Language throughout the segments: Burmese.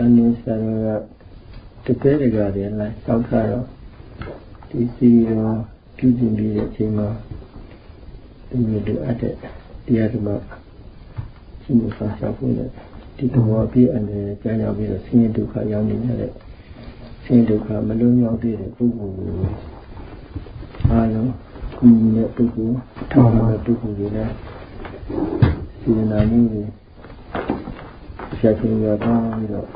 အနည်းစားကတကယ်တကယ်လည်းလိုက်တောက်ထားတော့ဒီစီရောပြုကျင်ပြီးတဲ့အချိန်မှာဒီလိုလိုအပ်တဲ့တရားဓမ္မရှိမှုဆောင်ရှောက်ဖို့လည်းဒီတော်အပြည့်အနေနဲ့ကြားရောက်ပြီးတော့ဆင်းရဲဒုက္ခရောက်နေရတဲ့ဆင်းရဲဒုက္ခမလုံးရောက်သေးတဲ့ပုဂ္ဂိုလ်ကိုအားလုံးကုညီတဲ့ပုဂ္ဂိုလ်ထောက်တဲ့ပုဂ္ဂိုလ်တွေလည်းစေနာမှုတွေ ဆက်ချင်းရတော့ပြီးတော့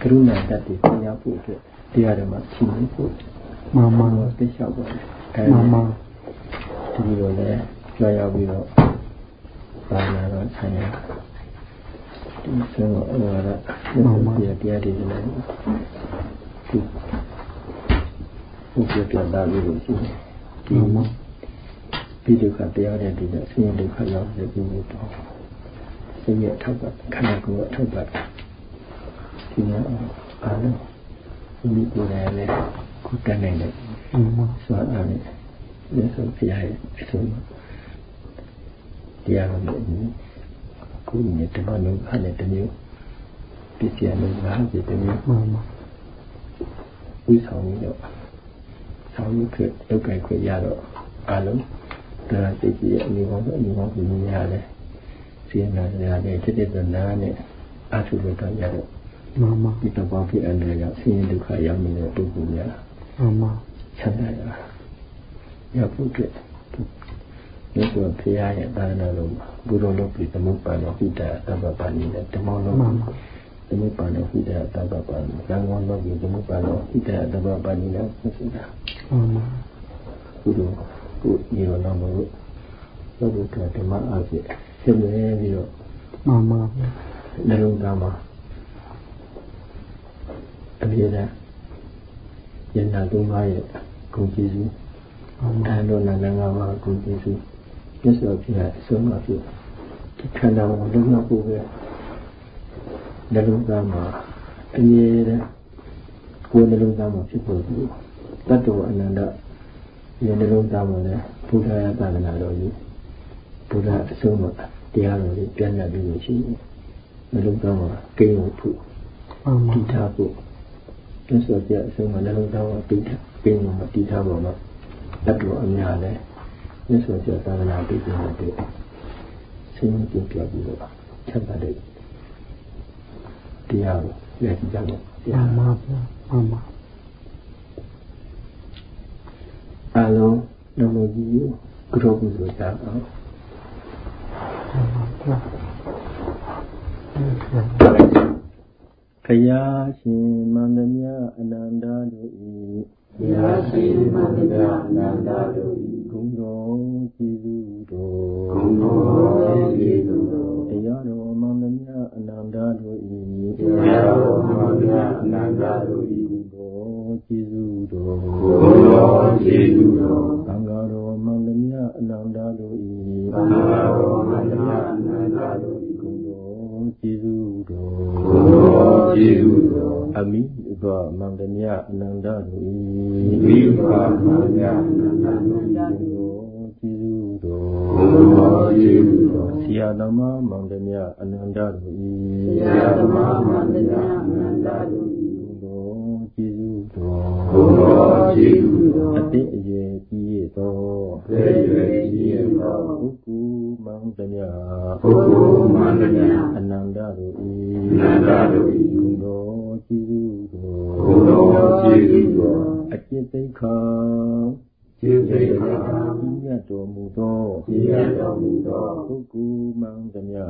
ကရုဏာတတ်ပြီးဆရာဖို့အတွက်တရားဓမ္မရှိနေဖို့မှန်မှန်သိလျှောက်ပါတယ်မှန်မှန်ဒီလိုလည်းကြောက်ရောက်ပြီးတော့ပါလာတော့ဆရာဒီဆိုတော့ဟိုကတရားတရားတွေလည်းဒီဘုရားပြတာလို့ရှိတယ်ဒီမှာ ပြီးဒုက္ခတရားတဲ့ဒီကဆင်းရဲဒုက္ခရောက်တဲ့ဒီလိုတော့ဆင်းရဲထောက်ပတ်ခန္ဓာကိုယ်ထောက်ပတ်ဒီမှာအားလုံးဒီကိုယ်လည်းလည်းခုတတ်နိုင်တယ်ဆိုတော့အဲ့ဒီဆိုဖရားရဲ့အဆုံးတရားတော်နဲ့ကိုယ်နဲ့တမန်လုံးခနဲ့တမျိုးပြည့်စည်လို့ငါးပြည့်တမျိုးမှန်ပါဝိဆောင်ပြီးတော့ဆောင်ရွက်ခွင့်လုပ်ကိုင်ခွင့်ရတော့အလုံး ဒါစိတ်ကြီးရဲ့အနေကောင်းအအနေကောင်းပြင်းရတယ်စီနာရတယ်တိတိတနာနဲ့အထုလို့တော့ရတော့မှန်ပါဒီတော့ဘာဖြစ်အနေရဆင်းရဲဒုက္ခရောက်နေတဲ့ပုဂ္ဂိုလ်များမှန်ပါချမ်းသာရရဖို့အတွက်ဒီလိုဖရာရဲ့တာနာလုံးဘုရောလုံးပြီးသမုပ္ပါလောဟိတသဗ္ဗပါဏိနဲ့ဓမ္မလုံးသမုပ္ပါလောဟိတသဗ္ဗပါဏိသံဃောလုံးပြီးသမုပ္ပါလောဟိတသဗ္ဗပါဏိနဲ့ဆိုတာမှန်ပါဘုရော ကိုဒီလိုနာမလို့သုဒ္ဓဓမ္မအဖြစ်ဖြစ်နေပြီးတော့မှန်ပါနှလုံးသားမှာအပြည့်နဲ့ယန္နာသုံးပါးရဲ့ဂုဏ်ကျေးဇူးအဲလိုနာမည်ငါးပါးဂုဏ်ကျေးဇူးမြတ်စွာဘုရားအဆုံးအဖြစ်ဒီခန္ဓာကိုလုံးဝပို့ပဲနှလုံးသားမှာအမြဲတမ်းကိုယ်နှလုံးသားမှာဖြစ်ပေါ်ပြီးတတ္တဝအနန္တ ဒီနှလုံးသားမှာလည်းဘုရားရဲ့သာသနာတော်ကြီးဘုရားအဆုံးမှာတရားတော်ကြီးပြန်ရပြီးရှိတယ်နှလုံးသားမှာကိန်းဖို့ဖို့တည်ထားဖို့ကျဆိုကြအဆုံးမှာနှလုံးသားမှာတည်ထားကိန်းမှာတည်ထားဖို့မှာတတ်တော်အများလဲကျဆိုကြသာသနာတည်ခြင်းတဲ့ဆင်းရဲပြပြီးတော့ချက်ပါတဲ့တရားကိုလက်ကြည့်ကြတော့တရားမှာပါမှန်ပါ အလုံးလုံးလုံးကြီးကိုကြောကုသိုလ်ကြအောင်ခရာရှင်မန္တမြအနန္တတို့၏ခရာရှင်မန္တမြအနန္တတို့၏ဂုဏ်တော်ကျေးဇူးတော်ဂုဏ်တော်ကျေးဇူးတော်တရားတော်မန္တမြအနန္တတို့၏တရားတော်မန္တမြအနန္တတို့၏ တော်ကျေးဇူးတော်သံဃာတော်မန္တမြအနန္တတို့၏သံဃာတော်မန္တမြအနန္တတို့၏ဂုဏ်တော်ကျေးဇူးတော်ဂုဏ်တော်ကျေးဇူးတော်အမိဘမန္တမြအနန္တတို့၏မိဘမန္တမြအနန္တတို့၏ကျေးဇူးတော်ဘုရားကျေးဇူးတော်ဆရာသမားမောင်တမြအနန္တတို့၏ဆရာသမားမောင်တမြအနန္တတို့၏ဘုရားကျေးဇူးတော် ဘုရားကျေးဇူးတော်အတိအရွယ်ကြီးရသောအတိအရွယ်ကြီးရသောပုဂ္ဂိုလ်မောင်တမြပုဂ္ဂိုလ်မောင်တမြအနန္တတို့၏အနန္တတို့၏ဘုရားကျေးဇူးတော်ဘုရားကျေးဇူးတော်အจิตသိက္ခာကျေးဇူးတော်ကြီးမြတ်တော်မူသောကြီးမြတ်တော်မူသောပုဂ္ဂိုလ်မှန်သမျှ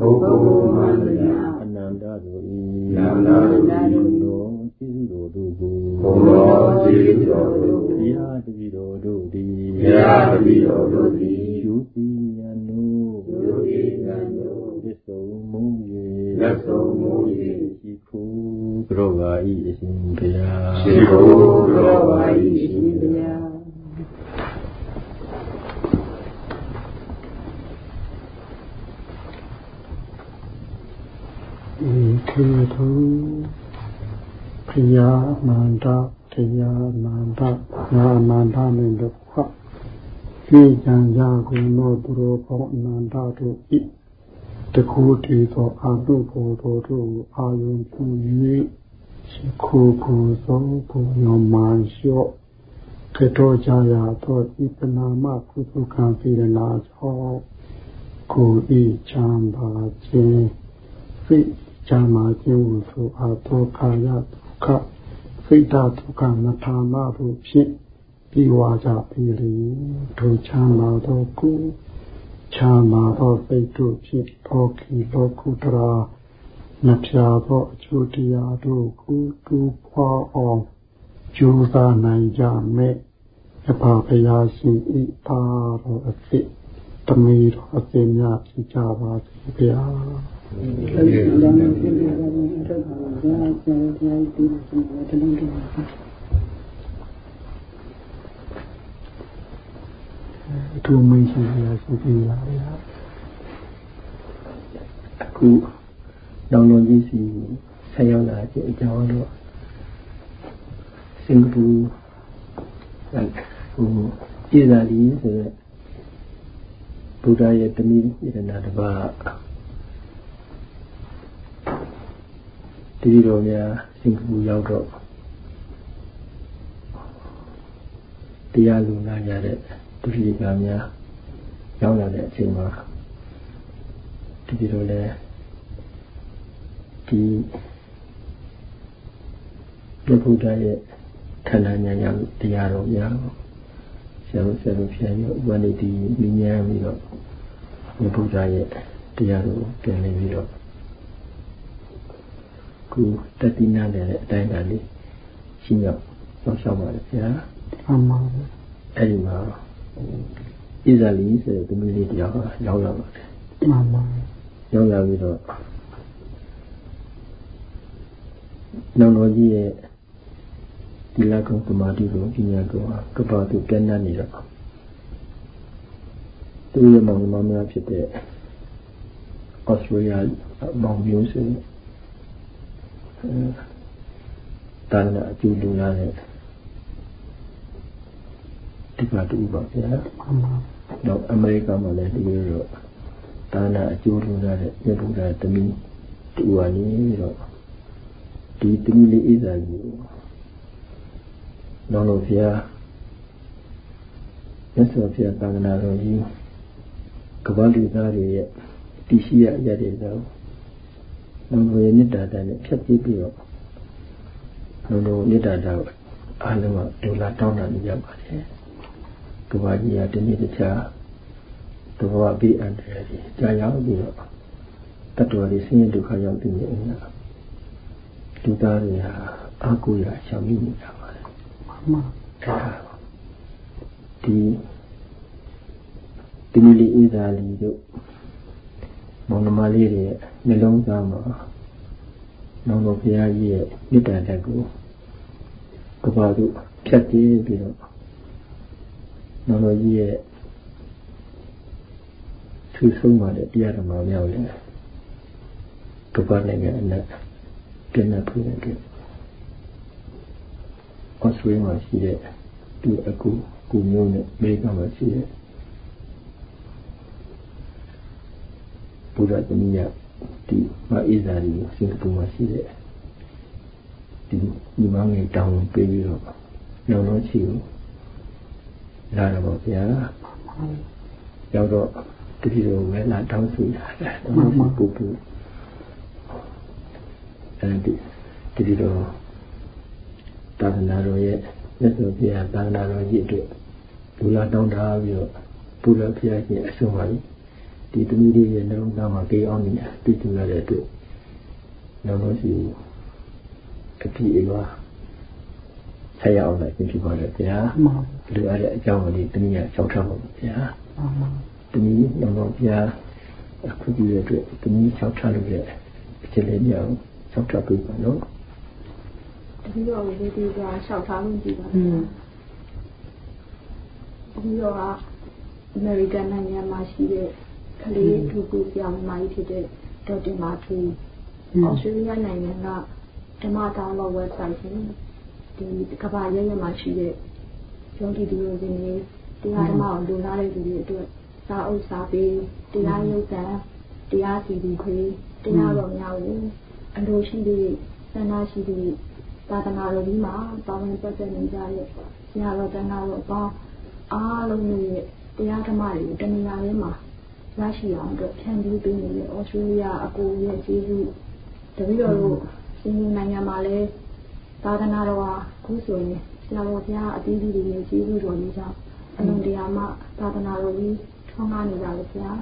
ပုဂ္ဂိုလ်မှန်သမျှအနန္တတို့၏အနန္တတို့၏ ရားကျေးဇူးတော်တို့ဘုရားတပည့်တော်တို့သည်ဘုရားတပည့်တော်တို့သည်ယူပြီးမြတ်နို့ယူပြီးမြတ်နို့သစ္စုံမူ၍သစ္စုံမူ၍ရှိခိုးကြောပါ၏အရှင်ဘုရားရှိခိုးကြောပါ၏အရှင်ဘုရားဧခေထုခယာမန္တ ခယာမန္တနာမန္တနှင့်ဒုက္ခရှိကြံကြကုန်သောသူတော်ကောင်းအနန္တတို့ဤထတခုတည်သောအာတုဘောတော်တို့အာယုံပြု၍ရှိခိုးကိုသောဘုံရောမှန်လျှော့ကတော်ကြရာသောဤပနာမကုသကံပြေနာသောကိုဤချမ်းသာခြင်းစိတ်ချမ်းသာခြင်းဟုဆိုအပ်သောကာယဒုက္ခ စိတ်ဓာတ်ဒုက္ခမထာမတို့ဖြင့်ပြီးဝါကြပြီလေထိုချမ်းသာသောကိုချမ်းသာသောစိတ်တို့ဖြင့်လောကီလောကုတရာနှဖျားသောအကျိုးတရားတို့ကိုတူပွားအောင်ကြိုးစားနိုင်ကြမဲ့အဖဖရာရှင်ဤပါတော်အစ်တမီတော်အစ်များဖြစ်ကြပါစေဗျာ သူမရှိရရှိပြီလားဗျာအခုနောင်လုံးကြီးစီဆက်ရောက်လာတဲ့အကြောင်းတော့စင်ကာပူဟိုပြည်သာလီဆိုတဲ့ဘုရားရဲ့တမီးယတနာတစ်ပါး တတိတော်များစင်ကာပူရောက်တော့တရားလူနာရတဲ့ဒုတိယကများရောက်လာတဲ့အချိန်မှာတတိတော်လည်းဒီဘုရားရဲ့ခန္ဓာဉာဏ်ရောက်တရားတော်များဆရာတို့ဆရာတို့ဖြန်ရဥပနိတိမြင်ညာပြီးတော့ဘုရားရဲ့တရားတော်ပြန်နေပြီးတော့ ခုတတိနာတဲ့အတိုင်းအလေးရှင်းရောက်ဆောင်ရှောက်ပါလေဆရာအမှန်ပါအဲ့ဒီမှာဣဇာလီဆိုတဲ့သမီးလေးတရားရောက်လာပါတယ်မှန်ပါရောက်လာပြီးတော့နောင်တော်ကြီးရဲ့ဒီလကုံသမာဓိကိုပညာကိုကပ္ပတုကဲနတ်နေတော့သူရဲ့မောင်နှမများဖြစ်တဲ့ဩစတြေးလျမောင်မျိုးစု တာနာအကျိုးလူလာတဲ့ဒီပါတူပါဗျာတော့အမေရိကန်မှာလည်းဒီလိုတော့တာနာအကျိုးလူလာတဲ့မြတ်ဗုဒ္ဓတမီတူဝါနေတော့ဒီတမီလေးဣဇာကြီးလောလောဘုရားမြတ်စွာဘုရားသာသနာတော်ကြီးကမ္ဘာလူသားတွေရဲ့တည်ရှိရရတဲ့တော့ လောလောရဲ့မေတ္တာတန်နဲ့ဖြတ်ကြည့်ပြီးတော့လောလောမေတ္တာတန်အားလုံးကဒုလာတောင်းတာနေကြပါတယ်ကမ္ဘာကြီးကတနေ့တခြားတဘောအပိအန္တရာယ်ကြီးကြာရောက်ပြီးတော့တတ္တဝါတွေဆင်းရဲဒုက္ခရောက်ပြီးနေနေတာလူသားတွေဟာအကူရရှောင်မိနေကြမှန်ဒီဒီမီလီဥဇာလီတို့ မောင်နှမလေးတွေနှလုံးသားမှာနောင်တော်ဘုရားကြီးရဲ့မေတ္တာတက်ကိုကဘာတို့ဖြတ်တည်ပြီးတော့နောင်တော်ကြီးရဲ့သူဆုံးပါတဲ့တရားဓမ္မများကိုလည်းကဘာနိုင်ငံအနက်ပြည့်နေဖွင့်တယ်ဩစတြေးလျမှာရှိတဲ့သူအကူကူမျိုးနဲ့အမေရိကန်မှာရှိတဲ့ ဘုရားသမီးရဒီမအေးဇာရီစင်ကာပူမှာရှိတဲ့ဒီဒီမငယ်တောင်းပေးပြီးတော့နောင်တော့ချီကိုလာတော့ပါဗျာရောက်တော့တတိယဝဲလာတောင်းဆိုရတယ်မမပူပူအဲဒီတတိယသာသနာတော်ရဲ့မြတ်စွာဘုရားသာသနာတော်ကြီးအတွက်ဘူလာတောင်းတာပြီးတော့ဘုရားဘုရားရှင်အဆုံးပါပြီ ဒီသမီးလေးရဲ့နှလုံးသားမှာကြေးအောင်နေတာသိကျရတဲ့အတွက်နောက်တော့ရှိအတိအဝါဆက်ရအောင်လည်းပြင်ပြပါလေဗျာလူရတဲ့အကြောင်းကိုသမီးကရှောက်ထားပါဗျာသမီးနောက်တော့ဗျာအခုကြည့်ရတဲ့အတွက်သမီးရှောက်ထားလို့ရဲ့အခြေအနေမျိုးရှောက်ထားပြီးပါနော်ပြီးတော့ဒီဒီကလျှောက်ထားလို့ကြည့်ပါပြီးတော့အမေရိကန်နိုင်ငံမှာရှိတဲ့ ကလေးထူကူပြောင်းမာကြီးဖြစ်တဲ့ဒေါက်တာမာထူဩစတြေးလျနိုင်ငံကဓမ္မတောင်းလို့ website ရှင်ဒီကဘာရဲရဲမှာရှိတဲ့ယောဂီသူတို့တွေတရားဓမ္မကိုလိုလားတဲ့လူတွေအတွက်စာအုပ်စာပေတရားရုပ်သံတရားစီပြီးခွေတရားတော်များကိုအလိုရှိသည့်ဆန္ဒရှိသည့်သာသနာတော်ကြီးမှာပါဝင်ပတ်သက်နေကြတဲ့ဆရာတော်တန်ခါတော်အပေါင်းအားလုံးရဲ့တရားဓမ္မတွေကိုတဏှာထဲမှာ ရရှိအောင်အတွက်ဖြန့်ဖြူးပေးနေတဲ့ ဩစတြေးလျအကိုရဲ့ကျေးဇူးတပည့်တော်တို့ရှင်ရှင်နိုင်ငံမှာလည်းသာသနာတော်ဟာအခုဆိုရင်ဆရာတော်ဘုရားအသီးသီးတွေရဲ့ကျေးဇူးတော်ကြီးကြောင့်အလုံးတရားမှသာသနာတော်ကြီးထွန်းကားနေပါလေဆရာ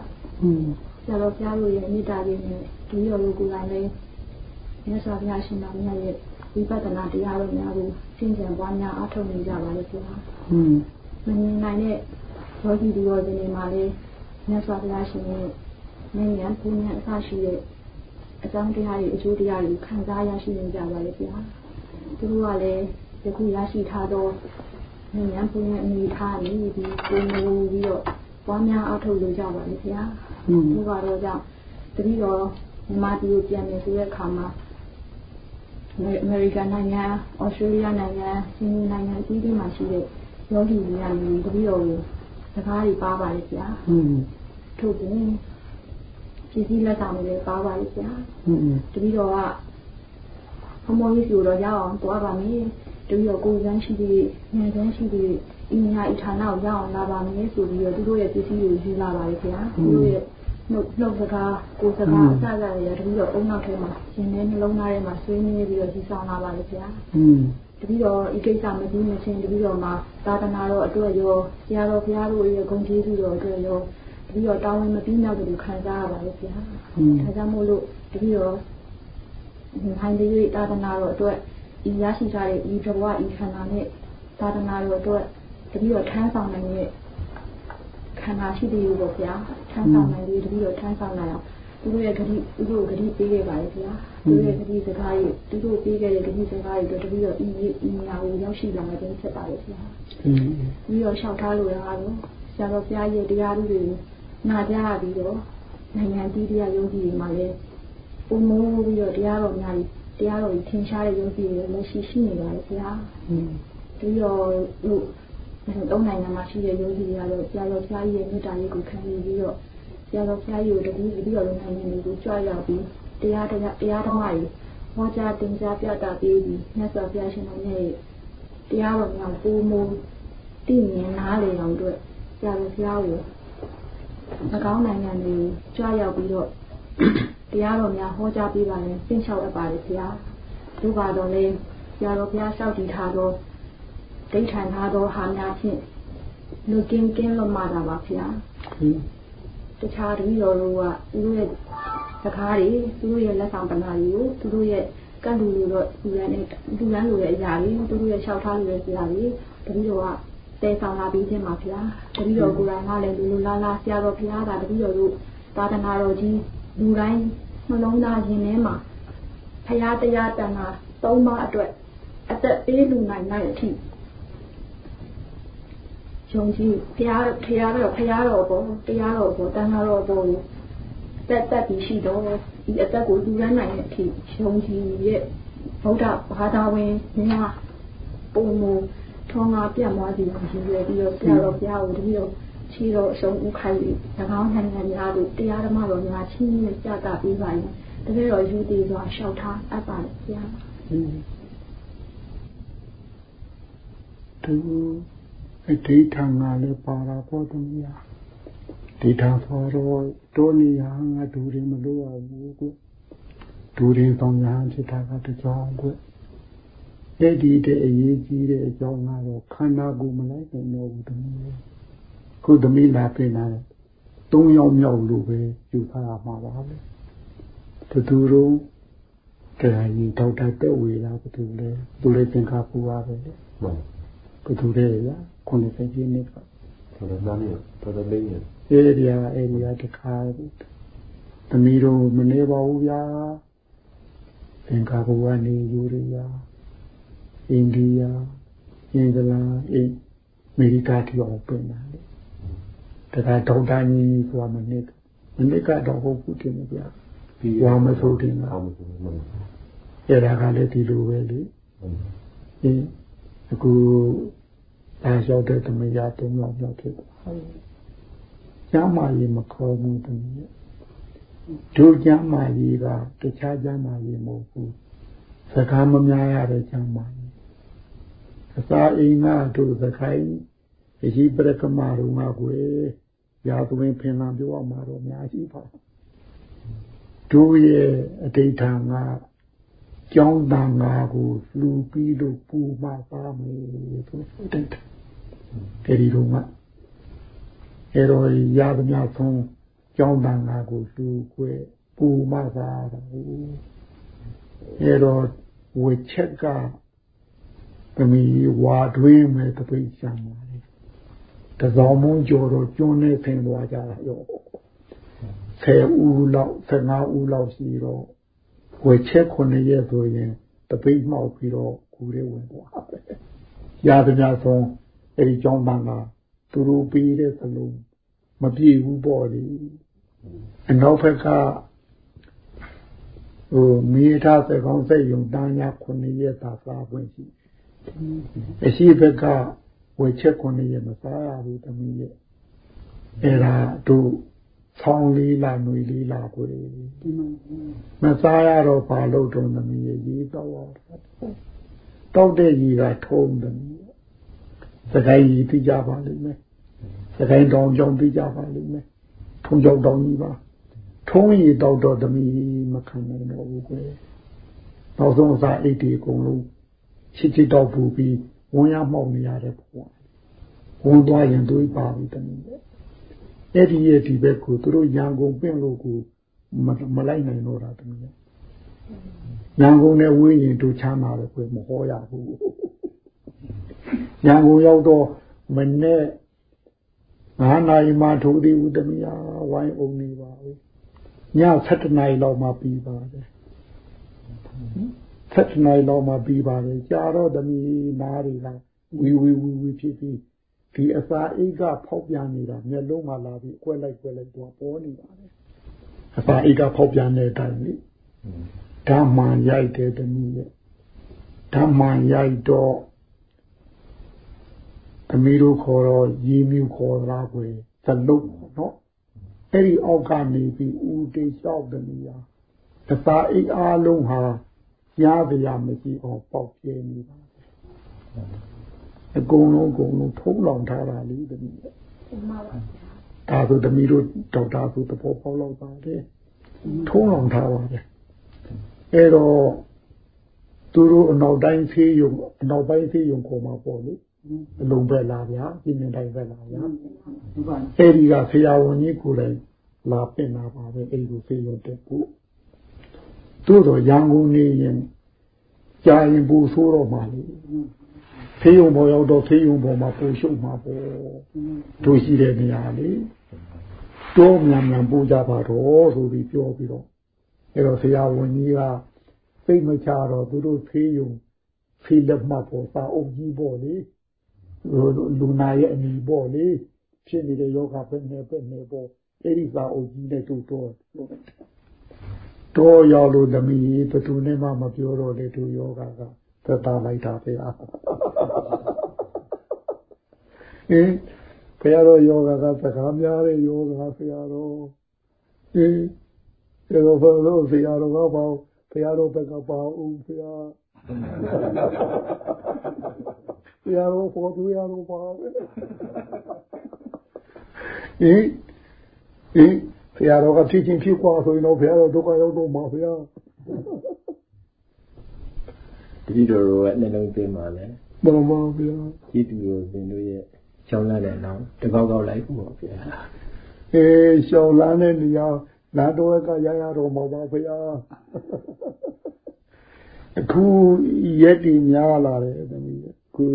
။ဆရာတော်ဘုရားတို့ရဲ့မေတ္တာတွေနဲ့တပည့်တော်တို့ကိုယ်တိုင်လည်းမြတ်စွာဘုရားရှင်တော်မြတ်ရဲ့ဝိပဿနာတရားတော်များကိုသင်ကြံပွားများအားထုတ်နေကြပါလေဆရာ။မမြင်နိုင်တဲ့ရောဂီဒီရောရှင်တွေမှာလည်း မြတ်စွာဘုရားရှင်ရဲ့ဉာဏ်ဉာဏ်ပူဉာဏ်အစရှိတဲ့အကြောင်းတရားတွေအကျိုးတရားတွေခံစားရရှိနေကြပါလေဗျာသူတို့ကလည်းယခုရရှိထားသောဉာဏ်ဉာဏ်ပူဉာဏ်အနေထားနေပြီးကိုယ်ငိုပြီးတော့ပွားများအထုတ်လို့ကြပါလေဗျာဒီကတော့ကြောင့်တတိတော်မြန်မာပြည်ကိုပြန်နေဆိုတဲ့အခါမှာအမေရိကန်နိုင်ငံ၊ဩစတြေးလျနိုင်ငံ၊စင်ကာနိုင်ငံအသီးသီးမှာရှိတဲ့ယောဂီတွေကနေတတိတော်ကို စကားတွေပါပါလေဗျာ။ထို့ပြင်ပစ္စည်းလက်ဆောင်တွေလည်းပါပါလေဗျာ။တတိတော်ကဘုံဘုံကြီးစီတော့ရအောင်သွားပါမယ်။တတိတော်ကိုယ်စမ်းရှိပြီးဉာဏ်စမ်းရှိပြီးဤညာဤဌာနကိုရအောင်လာပါမယ်ဆိုပြီးတော့သူတို့ရဲ့ပစ္စည်းတွေကိုယူလာပါလေဗျာ။သူတို့ရဲ့နှုတ်နှုတ်စကားကိုယ်စကားအစအစတွေတတိတော်အုံနောက်ထဲမှာရှင်ထဲနှလုံးသားထဲမှာဆွေးနွေးပြီးတော့ယူဆောင်လာပါလေဗျာ။ တပည့်တော်ဤကိစ္စမပြီးမချင်းတပည့်တော်မှာသာသနာတော်အတွက်ရောဆရာတော်ဘုရားတို့ရဲ့ဂုဏ်ကျေးဇူးတော်အတွက်ရောတပည့်တော်တာဝန်မပြီးနောက်တူခံစားရပါလေဗျာဒါကြောင့်မို့လို့တပည့်တော်ဟိုင်းသေးသာသနာတော်အတွက်ဤရရှိထားတဲ့ဤဘဝဤခန္ဓာနဲ့သာသနာတော်အတွက်တပည့်တော်ထမ်းဆောင်နိုင်တဲ့ခန္ဓာရှိသေးလို့ဗျာထမ်းဆောင်နိုင်ပြီးတပည့်တော်ထမ်းဆောင်နိုင်အောင် သူတို့ရဲ့ဂတိသူတို့ဂတိပေးခဲ့ပါလေဗျာသူတို့ရဲ့ဂတိစကားတွေသူတို့ပေးခဲ့တဲ့ဂတိစကားတွေတပည့်တော်ဤဤညာကိုရောက်ရှိလာတဲ့ဖြစ်ပါလေဗျာပြီးတော့လျှောက်ထားလို့ရတော့ဆရာတော်ဘုရားရဲ့တရားဓုတွေကိုနာကြရပြီးတော့နိုင်ငံတည်တရားယုံကြည်တွေမှာလည်းပုံမိုးပြီးတော့တရားတော်များကြီးတရားတော်ကြီးထင်ရှားတဲ့ယုံကြည်တွေလည်းရှိရှိနေပါလေဗျာပြီးတော့လို့သုံးနိုင်ငံမှာရှိတဲ့ယုံကြည်တွေကတော့ဆရာတော်ဘုရားရဲ့မေတ္တာလေးကိုခံယူပြီးတော့ဆ ရာတော်ဘုရားကြီးကို တကူပြီးတော့နိုင်ငံတွေကိုကြွရောက်ပြီး တရားတရားတရားဓမ္မတွေ ဟောကြားတင်ကြားပြတာပေးပြီး မြတ်စွာဘုရားရှင်တော်မြတ်ရဲ့ တရားတော်များပုံမူတည်မြင်နားလေအောင်အတွက် ဆရာတော်ဘုရားကို၎င်းနိုင်ငံတွေကြွရောက်ပြီးတော့ တရားတော်များ ဟောကြားပေးပါရင်သင်လျှောက်အပ်ပါလေဘုရားသူကတော့လေဆရာတော်ဘုရား လျှောက်တည်ထားသောဒိဋ္ဌံထားသောဟာများဖြင့်လူကင်းကင်းလို့မှာတာပါဘုရား တခြားတပည့်တော်တို့ကသူတို့ရဲ့စကားတွေသူတို့ရဲ့လက်ဆောင်ပနာတွေကိုသူတို့ရဲ့ကန့်လူလိုတော့လူရန်နဲ့လူရန်လိုတဲ့အရာတွေသူတို့ရဲ့လျှောက်ထားလိုတဲ့အရာတွေတပည့်တော်ကတဲဆောင်လာပြီးခြင်းပါဗျာတပည့်တော်ကိုယ်တိုင်ကလည်းလူလူလားလားဆရာတော်ဘုရားကတပည့်တော်တို့သာသနာတော်ကြီးလူတိုင်းနှလုံးသားရင်ထဲမှာဖရာတရားတန်တာသုံးပါအတွက်အသက်ပေးလူနိုင်တဲ့အထိ ယုံကြည်ဖရာဖရာတော့ဖရာတော်ပေါ့တရားတော်ပေါ့တန်ခါတော်ပေါ့တက်တက်ပြီးရှိတော့ဒီအသက်ကိုလူရမ်းနိုင်တဲ့အထိယုံကြည်ရဲ့ဗုဒ္ဓဘာသာဝင်များပုံမထုံးကားပြတ်သွားစီအောင်ရည်ရွယ်ပြီးတော့ဆရာတော်ဘုရားကိုတပည့်တော်ခြေတော်အဆုံးဥခိုင်းပြီး၎င်းနိုင်ငံများတို့တရားဓမ္မတော်များချင်းချင်းကြတာပြီးပါရင်တကယ်တော့ယူတည်စွာလျှောက်ထားအပ်ပါလေဆရာသူ အဋိဌာငါလည်းပါတာပေါ့သမီးဒီထာဖောတော့တောနေရငါဒူရင်မလို့ရဘူးကွဒူရင်ဆောင်ရဟန်းဖြစ်တာကတကြောင်ကွအဲ့ဒီတဲ့အရေးကြီးတဲ့အကြောင်းကတော့ခန္ဓာကိုယ်မလိုက်နိုင်တော့ဘူးသမီးခုသမီးလာပြင်လာတယ်သုံးယောက်မြောက်လို့ပဲယူဆရမှာပါပဲဘသူတို့တရားကြီးဒေါက်တာတက်ဝေလာဘသူလဲသူလည်းသင်္ကာပူပါပဲဟု တ်ဘသူလဲရ90ပြည့်နှစ်ကတော်တော်များများတော်တော်လေးများအဲ့ဒီဟာအဲ့ဒီဟာတခါသမီးတို့မနေပါဘူးဗျာသင်္ကာပူကနေယူရရအိန္ဒိယအင်္ဂလန်အမေရိကတိအောင်ပြင်လာတယ်တခါဒေါက်တာကြီးဆိုတာမနစ်မနစ်ကတော့ဟုတ်ဘူးတင်ဗျာဒီဝါမဆိုးတင်တာဟုတ်ဘူးအဲ့ဒါကလည်းဒီလိုပဲလေအင်း အခုအဲရောက်တဲ့သမယာတုံးလောက်ရောက်ဖြစ်သွားတယ်ကျမ်းမာရေးမခေါ်ဘူးတမီးဒုကျမ်းမာကြီးကတခြားကျမ်းမာကြီးမဟုတ်ဘူးစကားမများရတဲ့ကျမ်းမာကြီးအစာအိမ်ကတို့သခိုင်းအရှိပရကမာရုံကကွယ်ရာသွင်းဖင်လာပြောအောင်မှာတော့အများကြီးပါတို့ရဲ့အတိတ်ထံက ကျောင်းတန်ငါကိုလူပြီးလို့ပူမသားမယ်ဆိုအတိတ်အဲဒီတော့ကအဲတော့ရသမျှဆုံးကျောင်းတန်ငါကိုလူကွယ်ပူမသားတော့အဲတော့ဝေချက်ကသမီးဝါတွင်းမဲ့တပိတ်ဆံပါလေတစောင်းမုံကြော်တော့ကျွန်းနဲ့ဖင်သွားကြတာရော10ဦးလောက်15ဦးလောက်ရှိတော့ ဝယ်ချက်9ရက်ဆိုရင်တပိတ်မှောက်ပြီးတော့ကူရဲဝင်သွားတယ်ရသမျှဆုံးအဲဒီကြောင်းပန်းကသူတို့ပြီးတဲ့သလုံးမပြေဘူးပေါ့လေအနောက်ဘက်ကဟိုမိထားစကောင်းစိတ်ယုံတန်းရ9ရက်သာစားခွင့်ရှိအရှိဘက်ကဝယ်ချက်9ရက်မစားရဘူးတမီးရဲ့အဲ့ဒါတို့ ဆောင်းလေးလာຫນွေလေးလာကိုမစားရတော့ဘာလို့တုံးသမီးရဲ့ရေးတော့တောက်တဲ့ကြီးကထုံးတယ်စကိုင်းကြီးသိကြပါလိမ့်မယ်စကိုင်းတောင်ကြောင်သိကြပါလိမ့်မယ်ထုံကြောင်တောင်ကြီးပါထုံးရီတောက်တော့သမီးမခံနိုင်တော့ဘူးကွယ်နောက်ဆုံးအစားအိတ်ဒီအကုန်လုံးချစ်ချစ်တော့ပူပြီးဝန်ရမှောက်နေရတဲ့ဘဝဝန်သွားရင်တွေးပါပြီတမီး အဲ့ဒီရဲ့ဒီဘက်ကိုသူတို့ရန်ကုန်ပင့်လို့ကိုမလိုက်နိုင်တော့တာတမီးရန်ကုန်နဲ့ဝေးရင်တို့ချမ်းသာတယ်ကွယ်မဟောရဘူးရန်ကုန်ရောက်တော့မနဲ့ငါးနာရီမှထိုးသေးဦးတမီးဝိုင်းအောင်နေပါဘူးည7နာရီလောက်မှပြီးပါတယ်7နာရီလောက်မှပြီးပါတယ်ကြာတော့တမီးနားတွေကဝီဝီဝီဝီဖြစ်ပြီး ဒီအစာအိတ်ကဖောက်ပြန်နေတာမျက်လုံးမှလာပြီးအကွက်လိုက်ကွက်လိုက်တော့ပေါ်နေပါတယ်အစာအိတ်ကဖောက်ပြန်တဲ့အတိုင်းလေဓမ္မရိုက်တဲ့တမီးရဲ့ဓမ္မရိုက်တော့အမီတို့ခေါ်တော့ရီမြူခေါ်လားကွယ်သလုတ်နော်အဲ့ဒီအောက်ကနေပြီးဦးတိလျှောက်တမီးဟာအစာအိတ်အားလုံးဟာရားကြရမရှိအောင်ပေါက်ပြဲနေပါတယ် အကုန်လုံးအကုန်လုံးထုံးလောင်ထားတာလေတမီးမှန်ပါဗျာဒါဆိုတမီးတို့ဒေါက်တာဆိုသဘောပေါက်လောက်ပါတယ်ထုံးလောင်ထားပါတယ်အဲ့တော့သူတို့အနောက်တိုင်းဖေးယုံအနောက်ပိုင်းဖေးယုံခေါ်မှာပေါ့လေအလုံးပဲလာဗျာပြည်နေတိုင်းပဲလာဗျာအဲ့ဒီကဆရာဝန်ကြီးကိုယ်တိုင်လာပင့်လာပါပဲအဲ့ဒီဖေးယုံတက်ဖို့သို့တော့ရန်ကုန်နေရင်ကြာရင်ပူဆိုးတော့မှလေ ဖေးယုံပေါ်ရောက်တော့ဖေးယုံပေါ်မှာပူရှုပ်မှာပေါ့တို့ရှိတဲ့နေရာလေတော့မြန်မြန်ပူကြပါတော့ဆိုပြီးပြောပြီးတော့အဲ့တော့ဆရာဝန်ကြီးကစိတ်မချတော့သူတို့ဖေးယုံဖေးလက်မှတ်ပေါ်စာအုပ်ကြီးပေါ့လေလူနာရဲ့အနီပေါ့လေဖြစ်နေတဲ့ယောဂပဲနေပဲနေပေါ့အဲ့ဒီစာအုပ်ကြီးနဲ့တို့တော့တော့ရောက်လို့သမီးဘသူနဲ့မှမပြောတော့လေသူယောဂက သက်သာလိုက်တာပဲအားဟင်ဘုရားတော်ယောဂကစကားများတဲ့ယောဂဆရာတော်ဟင်ဒါတော့ဘုရားဆရာတော်ကပေါ့ဘုရားတော်ဘက်ကပါဦးဘုရားဘုရားတော်ပေါ်သူရတော်ပါပဲဟင်ဟင်ဘုရားတော်ကဖြစ်ချင်းဖြစ်กว่าဆိုရင်တော့ဘုရားတော်ဒုက္ခရောက်တော့မှာဘုရား တတိတော်ကနှလုံးသွင်းပါလေမှန်ပါဗျာကြည်သူတို့သင်တို့ရဲ့ရှောင်းလာတဲ့နောက်တကောက်ကောက်လိုက်ဖို့ဗျာအေးရှောင်းလာတဲ့နေရာလာတော့ကရရတော့မှာပါဗျာအခုရက်တီများလာတယ်သမီးခု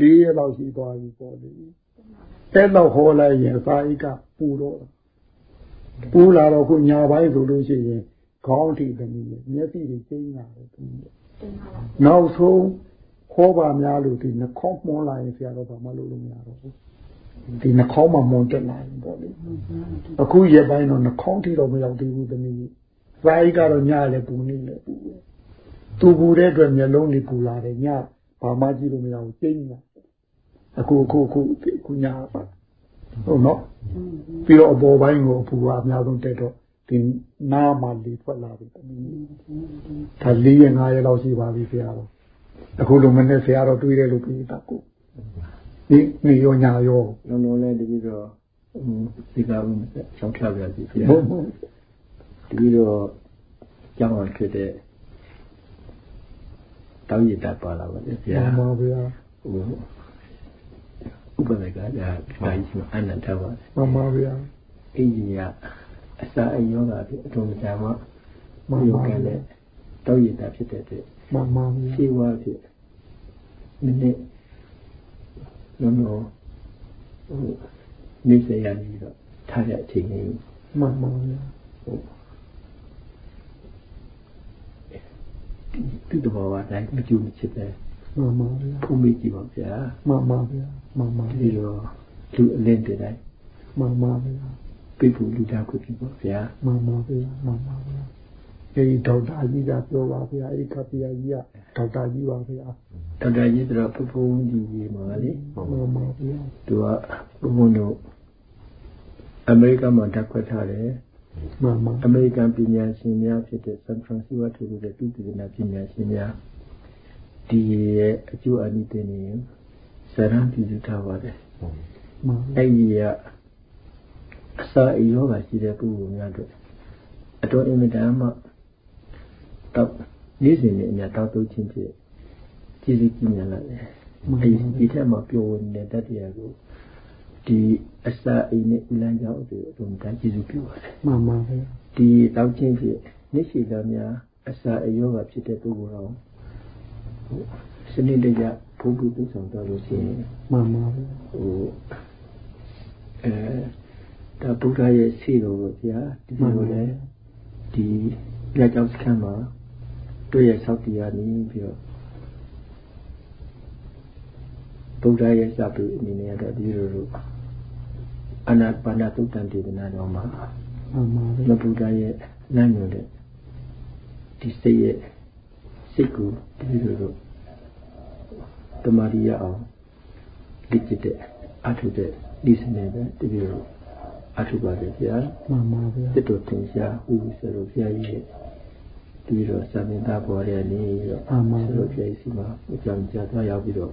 ၄ရက်လောက်ရှိသွားပြီပေါ့လေအဲ့တော့ဟောလိုက်ရင်အစာအိတ်ကပူတော့ပူလာတော့ခုညာပိုင်းဆိုလို့ရှိရင်ခေါင်းထိသမီးမျက်စိတွေကျင်းလာတယ်သမီး နောက်ဆုံးခေါ်ပါများလို့ဒီနှာခေါင်းမွန်လာရင်ဆရာတော်ဘာမှလုပ်လို့မရတော့ဘူးဒီနှာခေါင်းမှာမွန်တက်လာရင်ပေါ့လေအခုရက်ပိုင်းတော့နှာခေါင်းထိတော့မရောက်သေးဘူးသမီးစာအိတ်ကတော့ညလည်းပူနေလေပူသူပူတဲ့အတွက်မျက်လုံးတွေပူလာတယ်ညဘာမှကြည့်လို့မရဘူးကျင်းလာအခုအခုအခုအခုညပါဟုတ်နော်ပြီးတော့အပေါ်ပိုင်းကိုအပူကအများဆုံးတက်တော့ ဒီနားမှာလေထွက်လာပြီဒါလေးရငါးရလောက်ရှိပါပြီဆရာတော်အခုလိုမနဲ့ဆရာတော်တွေးတယ်လို့ပြီးတာကိုဒီနေရောညာရောလုံးလုံးလဲတပြီးတော့ဒီကဘူးရှောင်းချပြစီဆရာဟုတ်ဟုတ်တပြီးတော့ကျောင်းအောင်ဖြစ်တဲ့တောင်းရတပါလာပါလေဆရာမှန်ပါဗျာဟိုဥပဒေကဒါဒါကြီးအနန္တပါမှန်ပါဗျာအင်ဂျင်နီယာ အစာအယောဂဖြစ်အထုံးကြမှာမယောကလည်းတောက်ရတာဖြစ်တဲ့အတွက်မှန်ပါဗျာရှိဝါဖြစ်မိနစ်လုံးလုံးဟိုနေစရာကြီးတော့ထားတဲ့အချိန်လေးမှန်ပါဗျာဟုတ်ဒီတဘောကတိုင်းမကြည့်မချစ်ပဲမှန်ပါဗျာဖုံးမိကြည့်ပါဗျာမှန်ပါဗျာမှန်ပါဒီတော့လူအလင်းတည်းတိုင်းမှန်ပါဗျာ ပြဖို့လူသားကိုပြပါဗျာမှန်ပါဗျာမှန်ပါဗျာအဲဒီဒေါက်တာကြီးကပြောပါဗျာအဲဒီကပီယာကြီးကဒေါက်တာကြီးပါဗျာဒေါက်တာကြီးတော့ဖဖုံးကြီးကြီးမှာလေမှန်ပါဗျာသူကဘုံဘုံတို့အမေရိကန်မှာဓာတ်ခွဲထားတယ်မှန်ပါအမေရိကန်ပညာရှင်များဖြစ်တဲ့ဆန်ဖရန်စစ္စကိုထုတ်တဲ့သူတည်နာပညာရှင်များဒီရဲ့အကျိုးအနိသင်နေစရံပြုစုထားပါတယ်မှန်အဲ့ဒီက အစာအယောဂရှိတဲ့ပုဂ္ဂိုလ်များတို့အတော်အင်မတန်မှတော့နေ့စဉ်နဲ့အများတောက်တုချင်းဖြစ်ကြည်စီကြည်ညာလာတယ်အဲဒီဒီထက်မှပျော်ဝင်တဲ့တတရားကိုဒီအစာအိမ်နဲ့လမ်းကြောင်းအတူအလုံးတန်းကျေစုပြုပါတယ်မှန်ပါဗျာဒီတောက်ချင်းဖြစ်နေ့ရှိလာများအစာအယောဂဖြစ်တဲ့ပုဂ္ဂိုလ်တော်စနစ်တကျဘုရားပြုဆောင်တော်လို့ရှိရင်မှန်ပါဗျာဟိုအဲ ဒါဗုဒ္ဓရဲ့ရှေ့တော်ကိုဗျာဒီလိုလေဒီပြကြောက်စခန်းမှာတွေ့ရဆောက်တရားနေပြီးတော့ဗုဒ္ဓရဲ့စာပေအနေနဲ့တော့ဒီလိုလိုအနာပါဏသုတ္တံဒေသနာတော်မှာမှန်ပါဗျာဗုဒ္ဓရဲ့လမ်းညွှန်တဲ့ဒီစိတ်ရဲ့စိတ်ကိုဒီလိုလိုတမာရီရအောင်လက်ကျတဲ့အထုတဲ့ဒီစနေပဲဒီလိုလို အထုပါတယ်ဗျာမှန်ပါဗျာစစ်တော်တင်ရှားဥပ္ပစေတော်ဘုရားကြီးရဲ့ပြီးတော့စာမင်းသားပေါ်ရနေပြီးတော့မှန်ပါဆရာတော်ဘုရားကြီးစီမှာအကြောင်းကြားသွားရောက်ပြီးတော့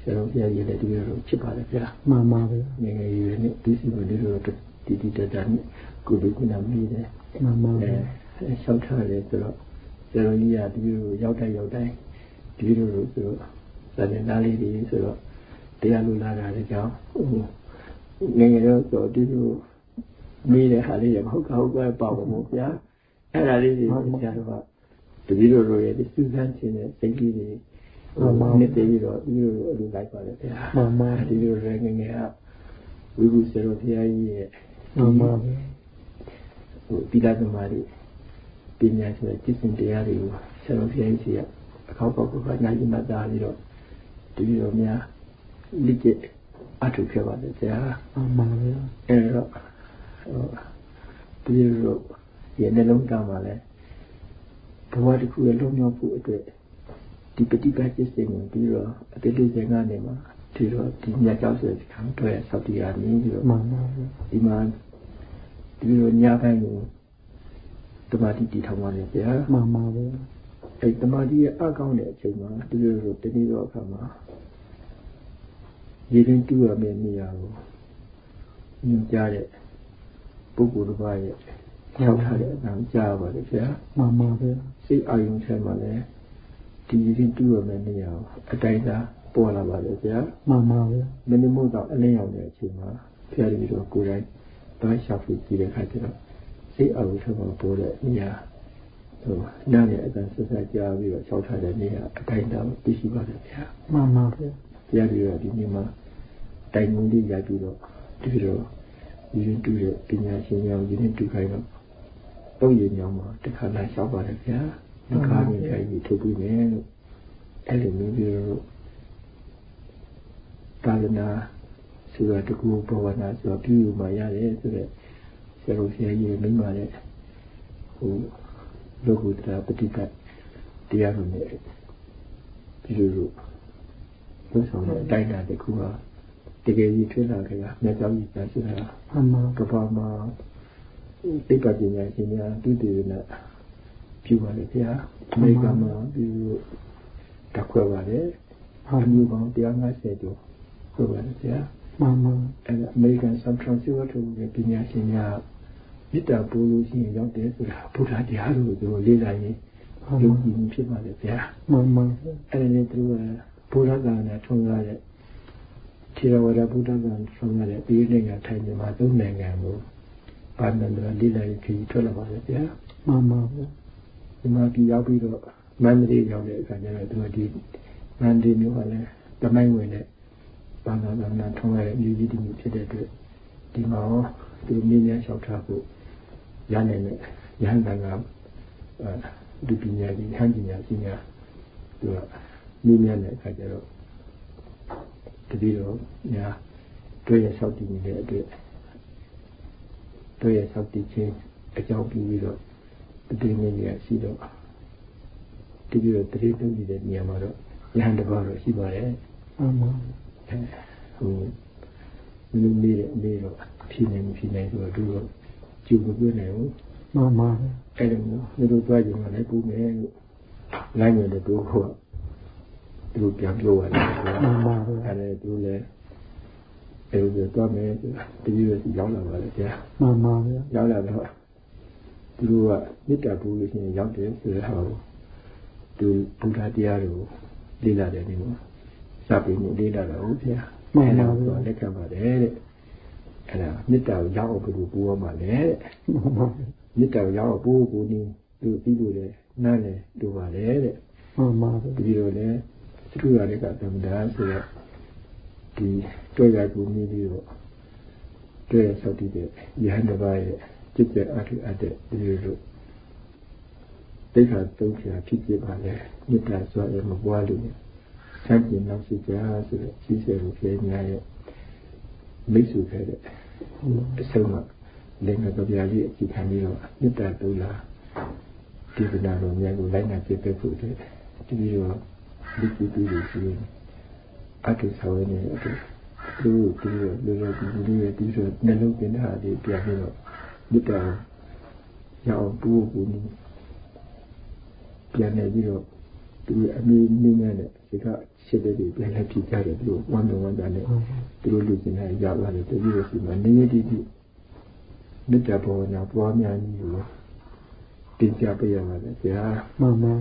ဆရာတော်ဘုရားကြီးလည်းဒီလိုလိုဖြစ်ပါတယ်ဗျာမှန်ပါဗျာငယ်ငယ်ရွယ်နဲ့ဒီစီမှာဒီလိုတီတီတတနဲ့ကိုလူကနာမိတယ်မှန်ပါဗျာအဲလျှောက်ထားတယ်ဆိုတော့ဆရာတော်ကြီးကဒီလိုရောက်တိုင်းရောက်တိုင်းဒီလိုလိုဆိုတော့စာမင်းသားလေးတွေဆိုတော့တရားလူလာတာလည်းကြောင်းငယ်ငယ်တော့ဆိုဒီလို မေးတဲ့ဟာလေးတွေမဟုတ်ကဟုတ်ကဲပေါ့မို့ဗျာအဲ့ဒါလေးတွေဆရာတော်ကတပည့်တော်တို့ရဲ့ဒီစူးစမ်းခြင်းနဲ့စိတ်ကြီးတွေနှစ်တည်းပြီးတော့ဒီလိုအလိုလိုက်ပါလေဗျာမှန်ပါဒီလိုရငငယ်ကဝိပုဆရာတော်ဘုရားကြီးရဲ့မှန်ပါဟိုတိလာသမားတွေပညာဆိုတဲ့จิตစဉ်တရားတွေကိုဆရာတော်ဘုရားကြီးကအခောက်ပေါက်ကညာကြီးမှတာပြီးတော့တပည့်တော်များလိကျအထုခဲ့ပါတယ်ဗျာမှန်ပါဗျာအဲ့တော့ ဒီလိုရဲ့နှလုံးသားမှာလဲဘဝတစ်ခုရဲ့လုံးမြောက်ဖို့အတွက်ဒီပฏิပတ်စစ်စင်ကိုပြီးတော့အတိတ်လေးစဉ်ကနေမှာဒီတော့ဒီညကြောက်ဆိုတဲ့ခံတွေ့ဆောက်တည်ရနေပြီးတော့မှန်ပါဗျာဒီမှာဒီလိုညပိုင်းကိုတမာတိတည်ထောင်ပါလေဗျာမှန်ပါဗျာအဲတမာတိရဲ့အကောင်းတဲ့အချိန်မှာဒီလိုလိုတနည်းတော့အခါမှာရင်းတူရမယ့်နေရာကိုညွှန်ကြားတဲ့ ပုဂ္ဂိုလ်တစ်ပါးရဲ့ရောက်ထားတဲ့အတန်ကြားပါလေဗျာမှန်ပါဗျာစိတ်အာယုံထဲမှာလည်းဒီရင်တူရမယ့်နေရာအတိုင်းသာပေါ်လာပါလေဗျာမှန်ပါဗျာမင်းမို့တော့အလင်းရောက်တဲ့အချိန်မှာဖျားပြီးတော့ကိုယ်တိုင်တွန်းရှာဖွေကြည့်တဲ့အခါကျတော့စိတ်အာယုံထဲမှာပေါ်တဲ့နေရာဟိုနားနဲ့အတန်ဆက်ဆက်ကြားပြီးတော့လျှောက်ထားတဲ့နေရာအတိုင်းသာသိရှိပါလေဗျာမှန်ပါဗျာဖျားပြီးတော့ဒီနေ့မှာတိုင်ငုံလေးရိုက်ပြီးတော့ဒီလို ရင်းတူတဲ့ပညာရှင်များရင်းတူခိုင်းတော့တော့ရညောင်းမှာတခါလာလျှောက်ပါတယ်ဗျာတခါမြင်ခိုင်းပြီးထုတ်ပြီးမယ်လို့အဲ့လိုမျိုးပြီးတော့သာလနာဆိုတာတကူဘဝနာဆိုတာပြုမှရတယ်ဆိုတော့ဆရာတော်ဆရာကြီးမိမတဲ့ဟိုလောကုတ္တရာပฏิပတ်တရားတော်နဲ့ဒီလိုလိုလုပ်ဆောင်တဲ့အတိုင်းအတာတစ်ခုဟာ တကယ်ကြီးထွေးလာကြတာမြတ်ကြောင့်ကြီးပြန်ဆိုတာအမှန်ကဘာမှာသိပ္ပံပညာရှင်များသူတည်နေပြုပါလေဗျာအမေရိကန်မှာဒီတက်ခွဲပါတယ်ဟာမျိုးပေါင်း150ကျော်ခွဲပါတယ်ဗျာမှန်ပါအဲအမေရိကန်ဆန်ဖရန်စစ္စကိုထုတ်တဲ့ပညာရှင်များမေတ္တာပို့လို့ရှိရင်ရောက်တယ်ဆိုတာဘုရားတရားကိုသူတို့လေ့လာရင်ယုံကြည်မှုဖြစ်ပါလေဗျာမှန်ပါအဲ့ဒါနဲ့သူကဘုရားကနဲ့ထုံရတဲ့ ထေရဝါဒဘုရားကထုံရတဲ့ပြည်နိုင်ငံထိုင်မြန်မာသုံးနိုင်ငံကိုပါဏန္ဒရာလေ့လာရေးခရီးထွက်လာပါလေဗျာမှန်ပါဗျာဒီမှာပြည်ရောက်ပြီးတော့မန္တလေးရောက်တဲ့အခါကျတော့သူကဒီမန္တလေးမြို့ကလည်းတမိုင်းဝင်တဲ့ဘာသာသာနာထုံရတဲ့မြို့ကြီးတည်ဖြစ်တဲ့အတွက်ဒီမှာရောသူမြင်းများလျှောက်ထားဖို့ရနိုင်တဲ့ရဟန္တာကဒုပညာကြီးဟန်ပညာကြီးများသူကမြင်းများတဲ့အခါကျတော့ တတိတော့ညာတွေ့ရလျှောက်တည်နေတဲ့အတွက်တွေ့ရလျှောက်တည်ခြင်းအကြောင်းပြုပြီးတော့တတိမြင်းကြီးရှိတော့ဒီပြီးတော့တတိတုံးနေတဲ့နေရာမှာတော့ရဟန္တာတော့ရှိပါတယ်မှန်ပါဟိုလူနေတဲ့အနေတော့ဖြစ်နေဖြစ်နေဆိုတော့သူကကျူမပြနိုင်ဘူးမှန်ပါအဲ့လိုမျိုးသူတို့ကြွားကြုံလည်းပူမယ်လို့လိုက်မယ်လို့တို့ခေါ် သူတို့ပြန်ပြောရတယ်မှန်ပါအဲ့ဒါသူလည်းအဲ့လိုပြောတော့မယ်တတိယစီရောက်လာပါလေဗျာမှန်ပါဗျာရောက်လာတော့သူတို့ကမေတ္တာပူလို့ရှိရင်ရောက်တယ်ဆိုတဲ့ဟာကိုသူဘုရားတရားကိုလေ့လာတယ်နေမှာစပြီးနေလေ့လာတာဟုတ်ဗျာမှန်ပါဗျာလက်ခံပါတယ်တဲ့အဲ့ဒါမေတ္တာကိုရောက်အောင်ဘယ်လိုပူရမှာလဲတဲ့မေတ္တာကိုရောက်အောင်ပူကိုနေသူပြီးလို့လေနားလေတို့ပါလေတဲ့မှန်ပါဗျာဒီလိုလေ သူရတဲ့ကသမ္မာဆိုတော့ဒီတွေ့ရကူမိပြီးတော့တွေ့ရဆောက်တည်တဲ့ယဟန်တစ်ပါးရဲ့จิตတဲ့အထုအပ်တဲ့ဒီလိုလိုဒိဋ္ဌာသုံးချာဖြစ်ဖြစ်ပါလေမေတ္တာစွာရမပွားလို့ဆန့်ကျင်နောက်ရှိကြဆိုတဲ့ကြီးစဲကိုပြေများရဲ့မိတ်ဆွေခဲ့တဲ့အဆုံးကလင်္ကာကဗျာကြီးအခြေခံပြီးတော့မေတ္တာတူလာဒီကနာတော်များကိုလိုက်နာပြည့်ပြည့်ဖို့အတွက်ဒီလို ဒီကြည့်ပြီးလို့ရှိရင်အတုဆောင်နေတဲ့အတူသူဒီလိုလိုလိုဒီလိုရဲ့ဒီလိုနှလုံးသွင်းတာဒီပြန်ပြီးတော့မေတ္တာရအောင်ပူပူနေပြန်နေပြီးတော့သူအမေနင်းနေတဲ့ဒီကရှစ်တဲ့တွေပြန်လက်ပြကြတယ်သူဝမ်းတော်ဝမ်းသာနဲ့သူတို့လူကျင်တဲ့ရောက်လာတယ်တတိယစီမှာနေရတိတိမေတ္တာဘောနာပွားများကြီးကိုတင်ကြပေးရပါတယ်ဆရာမှန်ပါ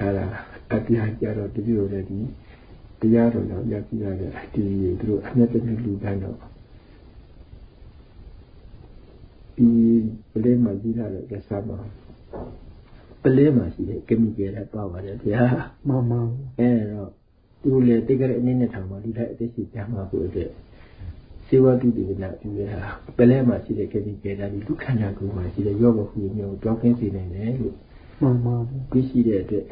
အဲ့ဒါအတရားကြတော့တတိယလည်းဒီတရားတော်ကြောင့်ရပြရတဲ့အတီးကြီးသူတို့အမျက်တည်းလူတိုင်းတော့ဒီပလေးမှာကြီးလာတဲ့ကစားမှာပလေးမှာရှိတဲ့ကမိကယ်လည်းပါပါတယ်ဗျာမှန်ပါအဲ့တော့သူတို့လည်းတိတ်ကြတဲ့အနေနဲ့ထောင်မှာဒီလိုက်အသက်ရှိကြမှာဖို့အတွက်စေဝတုတိနာပြုရတာပလဲမှာရှိတဲ့ကမိကယ်ဒါဒီဒုက္ခနာကိုမှာရှိတဲ့ယောဂခုမျိုးကြောင်းကင်းစေနိုင်တယ်လို့မှန်ပါသိရှိတဲ့အတွက်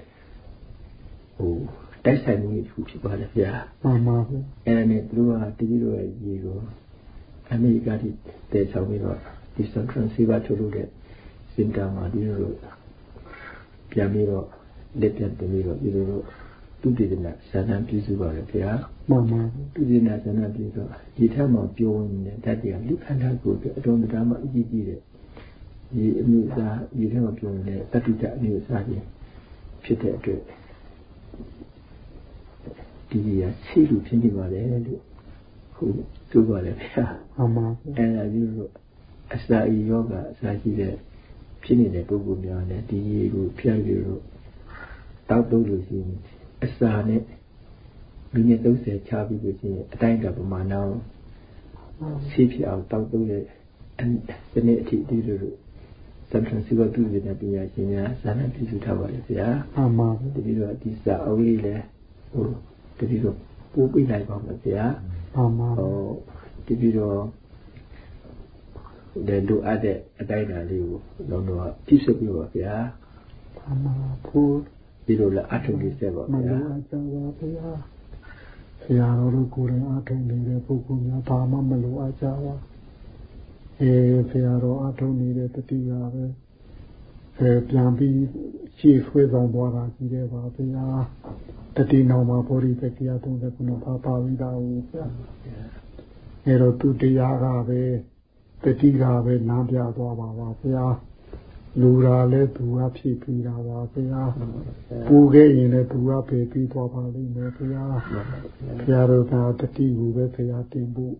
ဟိုတိုက်ဆိုင်မှုတစ်ခုဖြစ်ပါလေဗျာမှန်ပါအဲ့ဒါနဲ့သူတို့ကတတိယရဲ့ရေကိုအမေရိကတိတည်ဆောင်ပြီးတော့ဒီစန်ထရန်စီဘာထုတ်လို့တဲ့စင်တာမှာဒီလိုပြန်ပြီးတော့လက်ပြန်တင်ပြီးတော့ဒီလိုတော့သူတည်တဲ့ဇာဏပြုစုပါလေဗျာမှန်ပါသူတည်တဲ့ဇာဏပြုစုဒီထက်မှပြောနေတဲ့ဓာတ်တရားလူခန္ဓာကိုယ်အတော်တမ်းမှအကြည့်ကြည့်တဲ့ဒီအမျိုးအစားဒီထက်မှပြောနေတဲ့တတိတအမျိုးအစားကြီးဖြစ်တဲ့အတွက် ဒီရရှိလူဖြစ်နေပါလေလို့ဟုတ်ပြောပါလေဗျာမှန်ပါအဲ့ဒါကြီးလို့အစာဤယောဂအစာရှိတဲ့ဖြစ်နေတဲ့ပုဂ္ဂိုလ်များနဲ့ဒီရေကိုဖျက်ပြီးတော့တောက်တော့လို့ရှိရင်အစာနဲ့မိနစ်30ချပြီးလို့ရှိရင်အတိုင်းကပမာဏအောင်ဆေးဖြစ်အောင်တောက်တော့တဲ့ဒီနေ့အထိဒီလိုလိုသံဃာစီဝတုဝိညာပညာရှင်များဇာနာပြုစုထားပါလေဗျာမှန်ပါတတိတော့ဒီစာအုပ်လေးလဲဟို တတိတော့ပို့ပြလိုက်ပါမယ်ဗျာမှန်ပါဟိုတတိတော့ဒီလိုအပ်တဲ့အတိုင်းအတာလေးကိုလုံးတော့ပြည့်စုံပြပါဗျာမှန်ပါဖို့ဒီလိုလည်းအထုံးလေးဆက်ပါဗျာမလိုအပ်ကြပါဗျာဆရာတော်တို့ကိုယ်တိုင်အထုံးနေတဲ့ပုဂ္ဂိုလ်များဘာမှမလိုအပ်ကြပါအဲဆရာတော်အထုံးနေတဲ့တတိယပဲအဲ ပြန်ပြီးရှေ့ဆွဲဆောင်သွားတာကြီးတယ်ပါဗျာတတိနောင်မှာဘောဓိတက္ကရာ39ပါပါပြီးသားဟုတ်ဗျာအဲတော့သူတရားကပဲတတိကပဲလမ်းပြသွားပါပါဘုရားလူရာလဲသူကဖြစ်ပြီးတာပါဘုရားပူခဲ့ရင်လည်းသူကပေပြီးသွားပါလိမ့်မယ်ဘုရားဘုရားတို့ကတတိကိုပဲဘုရားတင်ဖို့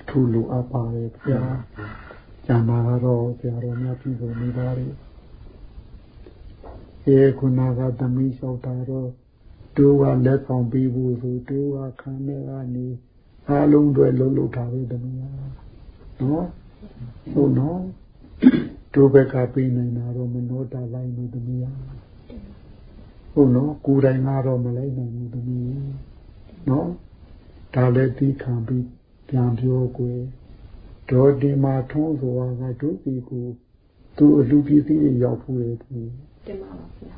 အထူးလိုအပ်ပါတယ်ဘုရားကျန်တာကတော့ဘုရားတော်များပြည်ကုန်နေပါလေေ ခုနကသမီးလျှောက်တာတော့တူကလက်ဆောင်ပြီးဖို့ဆိုတူကခံနေကနေအားလုံးတွေလုံးလုံးထားပြီတမန်နော်ဟုတ်နော်တို့ဘက်ကပြီးနေတာတော့မနောတာလိုက်နေတမန်ဟုတ်နော်ကိုယ်တိုင်ကတော့မလိုက်နိုင်ဘူးတမန်နော်ဒါလည်းသိခံပြီးပြန်ပြောကွယ်ဒေါ်ဒီမာထုံးဆိုတာကတို့ဒီကိုသူအလူပြည်စီရောက်ဖို့လေသူ တင်ပါပါဗျာ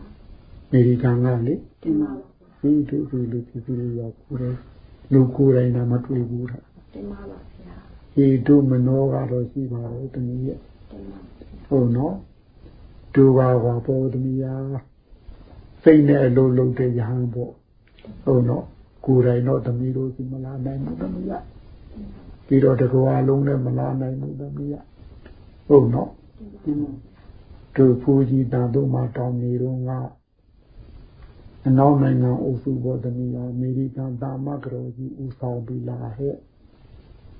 အမေရိကန်ကလေတင်ပါပါဒီတို့ဒီလူပြည်စီရောက်ဖို့လေလူကိုယ်တိုင်ကမတွေ့ဘူးတာတင်ပါပါဗျာဒီတို့မနောကတော့ရှိပါတယ်တမီးရဲ့တင်ပါဟုတ်နော်တို့ပါပါပေါ်တမီးယာစိတ်နဲ့အလိုလုံးတဲ့ရဟန်းပေါ့ဟုတ်နော်ကိုယ်တိုင်တော့တမီးတို့စီမလာနိုင်ဘူးတမီးရပြီးတော့တကွာလုံးနဲ့မလာနိုင်ဘူးတမီးရဟုတ်နော် တို့ဖူကြီးတန်တို့မှာတောင်းနေတော့ကအနောက်နိုင်ငံအုပ်စုပေါ်တမီးအမေရိကန်တာမကတော်ကြီးဦးဆောင်ပြီးလာဟဲ့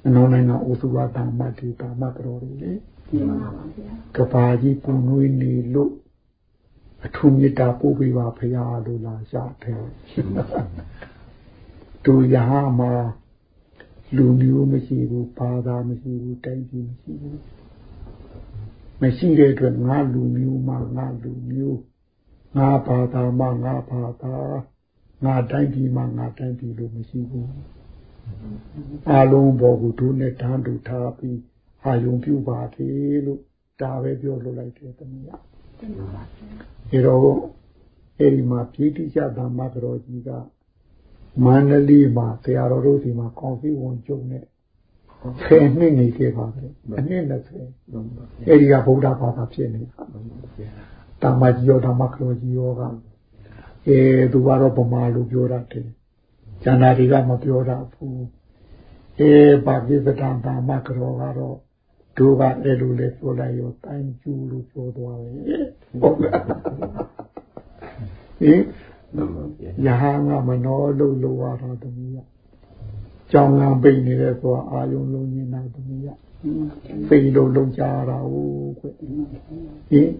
အနောက်နိုင်ငံအုပ်စုကတာမတီတာမကတော်ကြီးလေကဘာကြီးပူနွေးနေလို့အထုမြတ်တာပို့ပြီးပါဖရာလို့လာရှာတယ်သူရဟမှာလူမျိုးမရှိဘူးဘာသာမရှိဘူးတိုင်းပြည်မရှိဘူး မရှိတဲ့အတွက်ငါလူမျိုးမှငါလူမျိုးငါဘာသာမှငါဘာသာငါတိုင်းပြည်မှငါတိုင်းပြည်လို့မရှိဘူးအလုံးပေါ်ကိုတို့နဲ့တန်းတူထားပြီးအာယုံပြုပါသေးလို့ဒါပဲပြောလို့လိုက်တယ်တမီးအဲတော့အဲဒီမှာပြည်တိကျဓမ္မကတော်ကြီးကမန္တလေးမှာဆရာတော်တို့ဒီမှာကော်ဖီဝန်ကျုံနဲ့ ဆယ်နှစ်နေခဲ့ပါတယ်အနှစ်20အဲဒီကဗုဒ္ဓဘာသာဖြစ်နေတာဓမ္မကြီးရောဓမ္မကတော်ကြီးရောကအဲသူကတော့ဗမာလိုပြောတတ်တယ်ကျန်တာတွေကမပြောတတ်ဘူးအဲပါကိစ္စတန်ဓမ္မကတော်ကတော့တို့ကအဲ့လိုလေပြောလိုက်ရောတန်ကျူလို့ပြောသွားတယ်ဟုတ်ကဲ့ဟင်ယဟန်ကမနောလို့လိုရတာတမီးရ ကြောင်းကပိတ်နေတဲ့ဆိုအာယုံလုံးညင်းတာတမီးရပိတ်လို့လုံးကြတာဟုတ်ကွဟင်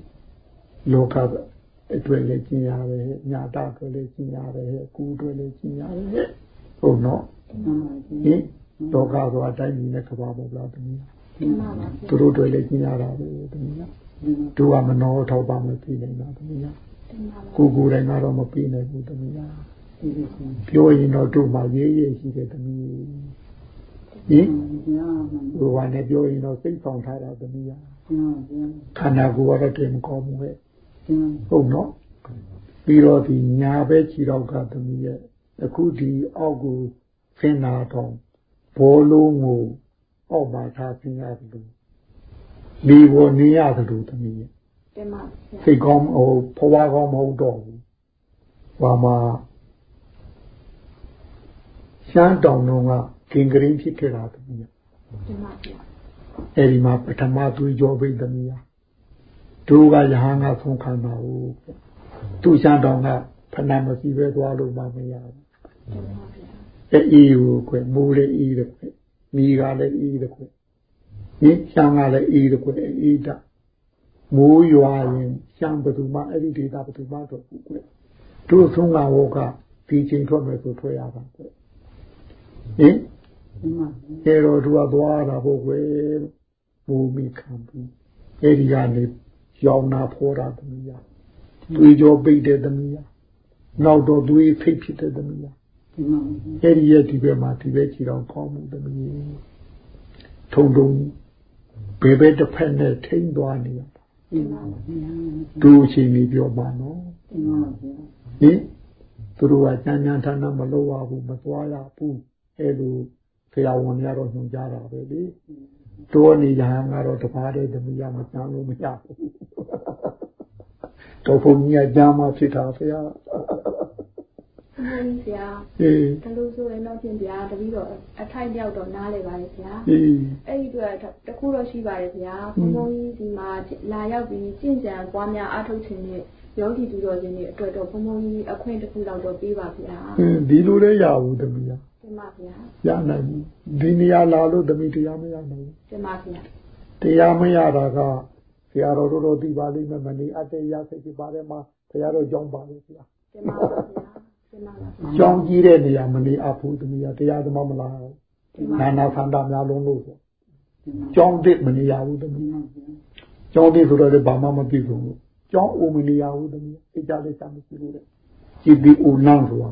လောကအတွက်လည်းကျင်ရတယ်ညာတာအတွက်လည်းကျင်ရတယ်ကူအတွက်လည်းကျင်ရတယ်ဟုတ်နော်ဟင်လောကဆိုအတိုင်းကြီးနဲ့ကဘာမလားတမီးသူတို့တွေလည်းကျင်ရတာပဲတမီးတို့ကမနှောထောက်ပါမပြီးနေတာတမီးကိုကိုယ်တိုင်ကတော့မပြီးနိုင်ဘူးတမီး ပြောရင်တော့တို့မှရေးရေးရှိတယ်တမီးဟင်ဘုရားနဲ့ပြောရင်တော့စိတ်ဆောင်ထားတာတမီးခန္ဓာကိုယ်ကတော့တည်မကောင်းဘူးပဲဟုတ်နော်ပြီးတော့ဒီညာပဲခြေတော့ကသမီးရဲ့အခုဒီအောက်ကိုဆင်းလာတော့ဘောလုံးကိုအောက်မှာထားဆင်းရတယ်လို့ဒီဘောနေရတယ်လို့သမီးရဲ့တင်ပါစိတ်ကောင်းဟိုဖွားကောင်းမဟုတ်တော့ဘူးဘာမှ ရှမ်းတောင်တော့ကကင်ကရင်းဖြစ်ခဲ့တာသမီးရဲ့တင်ပါအဲဒီမှာပထမသူကြောပိတ်သမီးရဲ့တို့ကယဟန်ကဆုံးခံတာဟုတ်သူရှမ်းတော်ကဖဏမရှိပဲသွားလို့မှမရဘူးအေးကိုခွဲမူလေးအေးတယ်ခွဲမိကလည်းအေးတယ်ခွဲဟင်ရှမ်းကလည်းအေးတယ်ခွဲအေးတာမိုးရွာရင်ရှမ်းဘသူမှအဲ့ဒီဒေတာဘသူမှတော့ဘူးခွဲတို့ဆုံးကဝကဒီချိန်ထွက်မယ်ဆိုထွက်ရတာခွဲ ဟင်အဲတော့သူကသွားတာပေါ့ကွယ်မူမိခံပြီးအဲ့ဒီကနေရောင်နာဖောတာသမီးရသွေးကြောပိတ်တဲ့သမီးရနောက်တော့သွေးဖိတ်ဖြစ်တဲ့သမီးရအဲ့ဒီရဲ့ဒီဘက်မှာဒီဘက်ကြည့်တော့ကောင်းမှုသမီးထုံထုံဘယ်ဘက်တစ်ဖက်နဲ့ထိမ့်သွားနေရတာသူအချိန်ကြီးပြောပါနော်ဟင်သူတို့ကကြမ်းကြမ်းထမ်းထမ်းမလုပ်ရဘူးမသွားရဘူး အဲ့လိုဆရာဝန်တွေကတော့ညွှန်ကြားတာပဲလေတော်နေရဟန်းကတော့တပါးတဲ့သမီးရမကြမ်းလို့မရဘူးတော်ဘုံကြီးကကြားမှဖြစ်တာဖေရဟကြီးဆရာအေးဒါလို့ဆိုရင်တော့ပြင်ဗျာတပီတော့အထိုက်လျောက်တော့နားလေပါလေဗျာအေးအဲ့ဒီအတွက်တခုတော့ရှိပါတယ်ဗျာဘုံဘုံကြီးဒီမှာလာရောက်ပြီးကြင့်ကြံပွားများအားထုတ်ခြင်းနဲ့ ယောဂီသူတော်ချင်းတွေအတွက်တော့ဘုံဘုံကြီးအခွင့်တစ်ခုလောက်တော့ပေးပါဗျာအင်းဒီလိုလည်းရဘူးသမီးရတင်ပါဗျာရနိုင်ဘူးဒီနေရာလာလို့သမီးတရားမရနိုင်ဘူးတင်ပါဗျာတရားမရတာကဆရာတော်တို့တို့သိပါလိမ့်မယ်မနေအတ္တရစိတ်ဖြစ်ပါတယ်မှာဆရာတော်ကြောင်းပါလေဆရာတင်ပါဗျာတင်ပါဗျာကြောင်းကြီးတဲ့နေရာမနေအပ်ဘူးသမီးရတရားဓမ္မမလားနာနာဆန္ဒများလုံးလို့ဆိုကြောင်းတစ်မနေရဘူးသမီးကြောင်းတစ်ဆိုတော့လည်းဘာမှမသိဘူး ကြောင်းအိုမနေရဘူးသမီးသိကြလေးချမရှိဘူးတဲ့ကြည်ဒီအိုနန်းဆိုတာ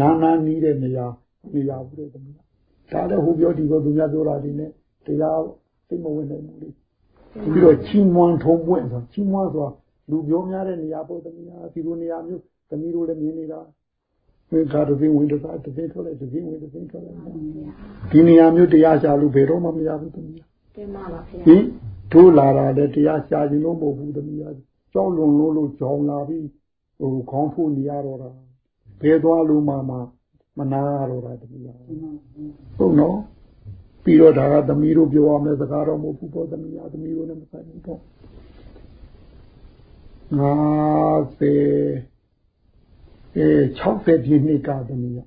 နာနာနီးတဲ့နေရာနေရဘူးတဲ့သမီးဒါလည်းဟိုပြောဒီပြောသူများပြောတာဒီနဲ့တရားသိမဝင်နိုင်ဘူးလေပြီးတော့ချီးမွမ်းထုံးပွင့်ဆိုချီးမွမ်းဆိုတာလူပြောများတဲ့နေရာပေါ်သမီးဟာဒီလိုနေရာမျိုးသမီးတို့လည်းမြင်နေတာဝိကာတသိဝင်တသာတသိထွက်လိုက်တသိဝင်တသိထွက်လိုက်ဒီနေရာမျိုးတရားရှာလို့ဘယ်တော့မှမရဘူးသမီးတင်ပါပါဗျာဟင်ထိုးလာတာလည်းတရားရှာခြင်းလို့မဟုတ်ဘူးသမီးကြော က်လွန်လို့လို့ကြောင်လာပြီးဟိုခေါင်းဖူးနေရတော့တာဘယ်သွားလို့မှမမနာရတော့တာသမီးဟုတ်နော်ပြီးတော့ဒါကသမီးတို့ပြောရမယ့်စကားတော့မဟုတ်ဘူးပေါ့သမီးရသမီးတို့လည်းမဆိုင်ဘူးပေါ့ငါစေအဲ60ပြည့်နှစ်ကသမီးရ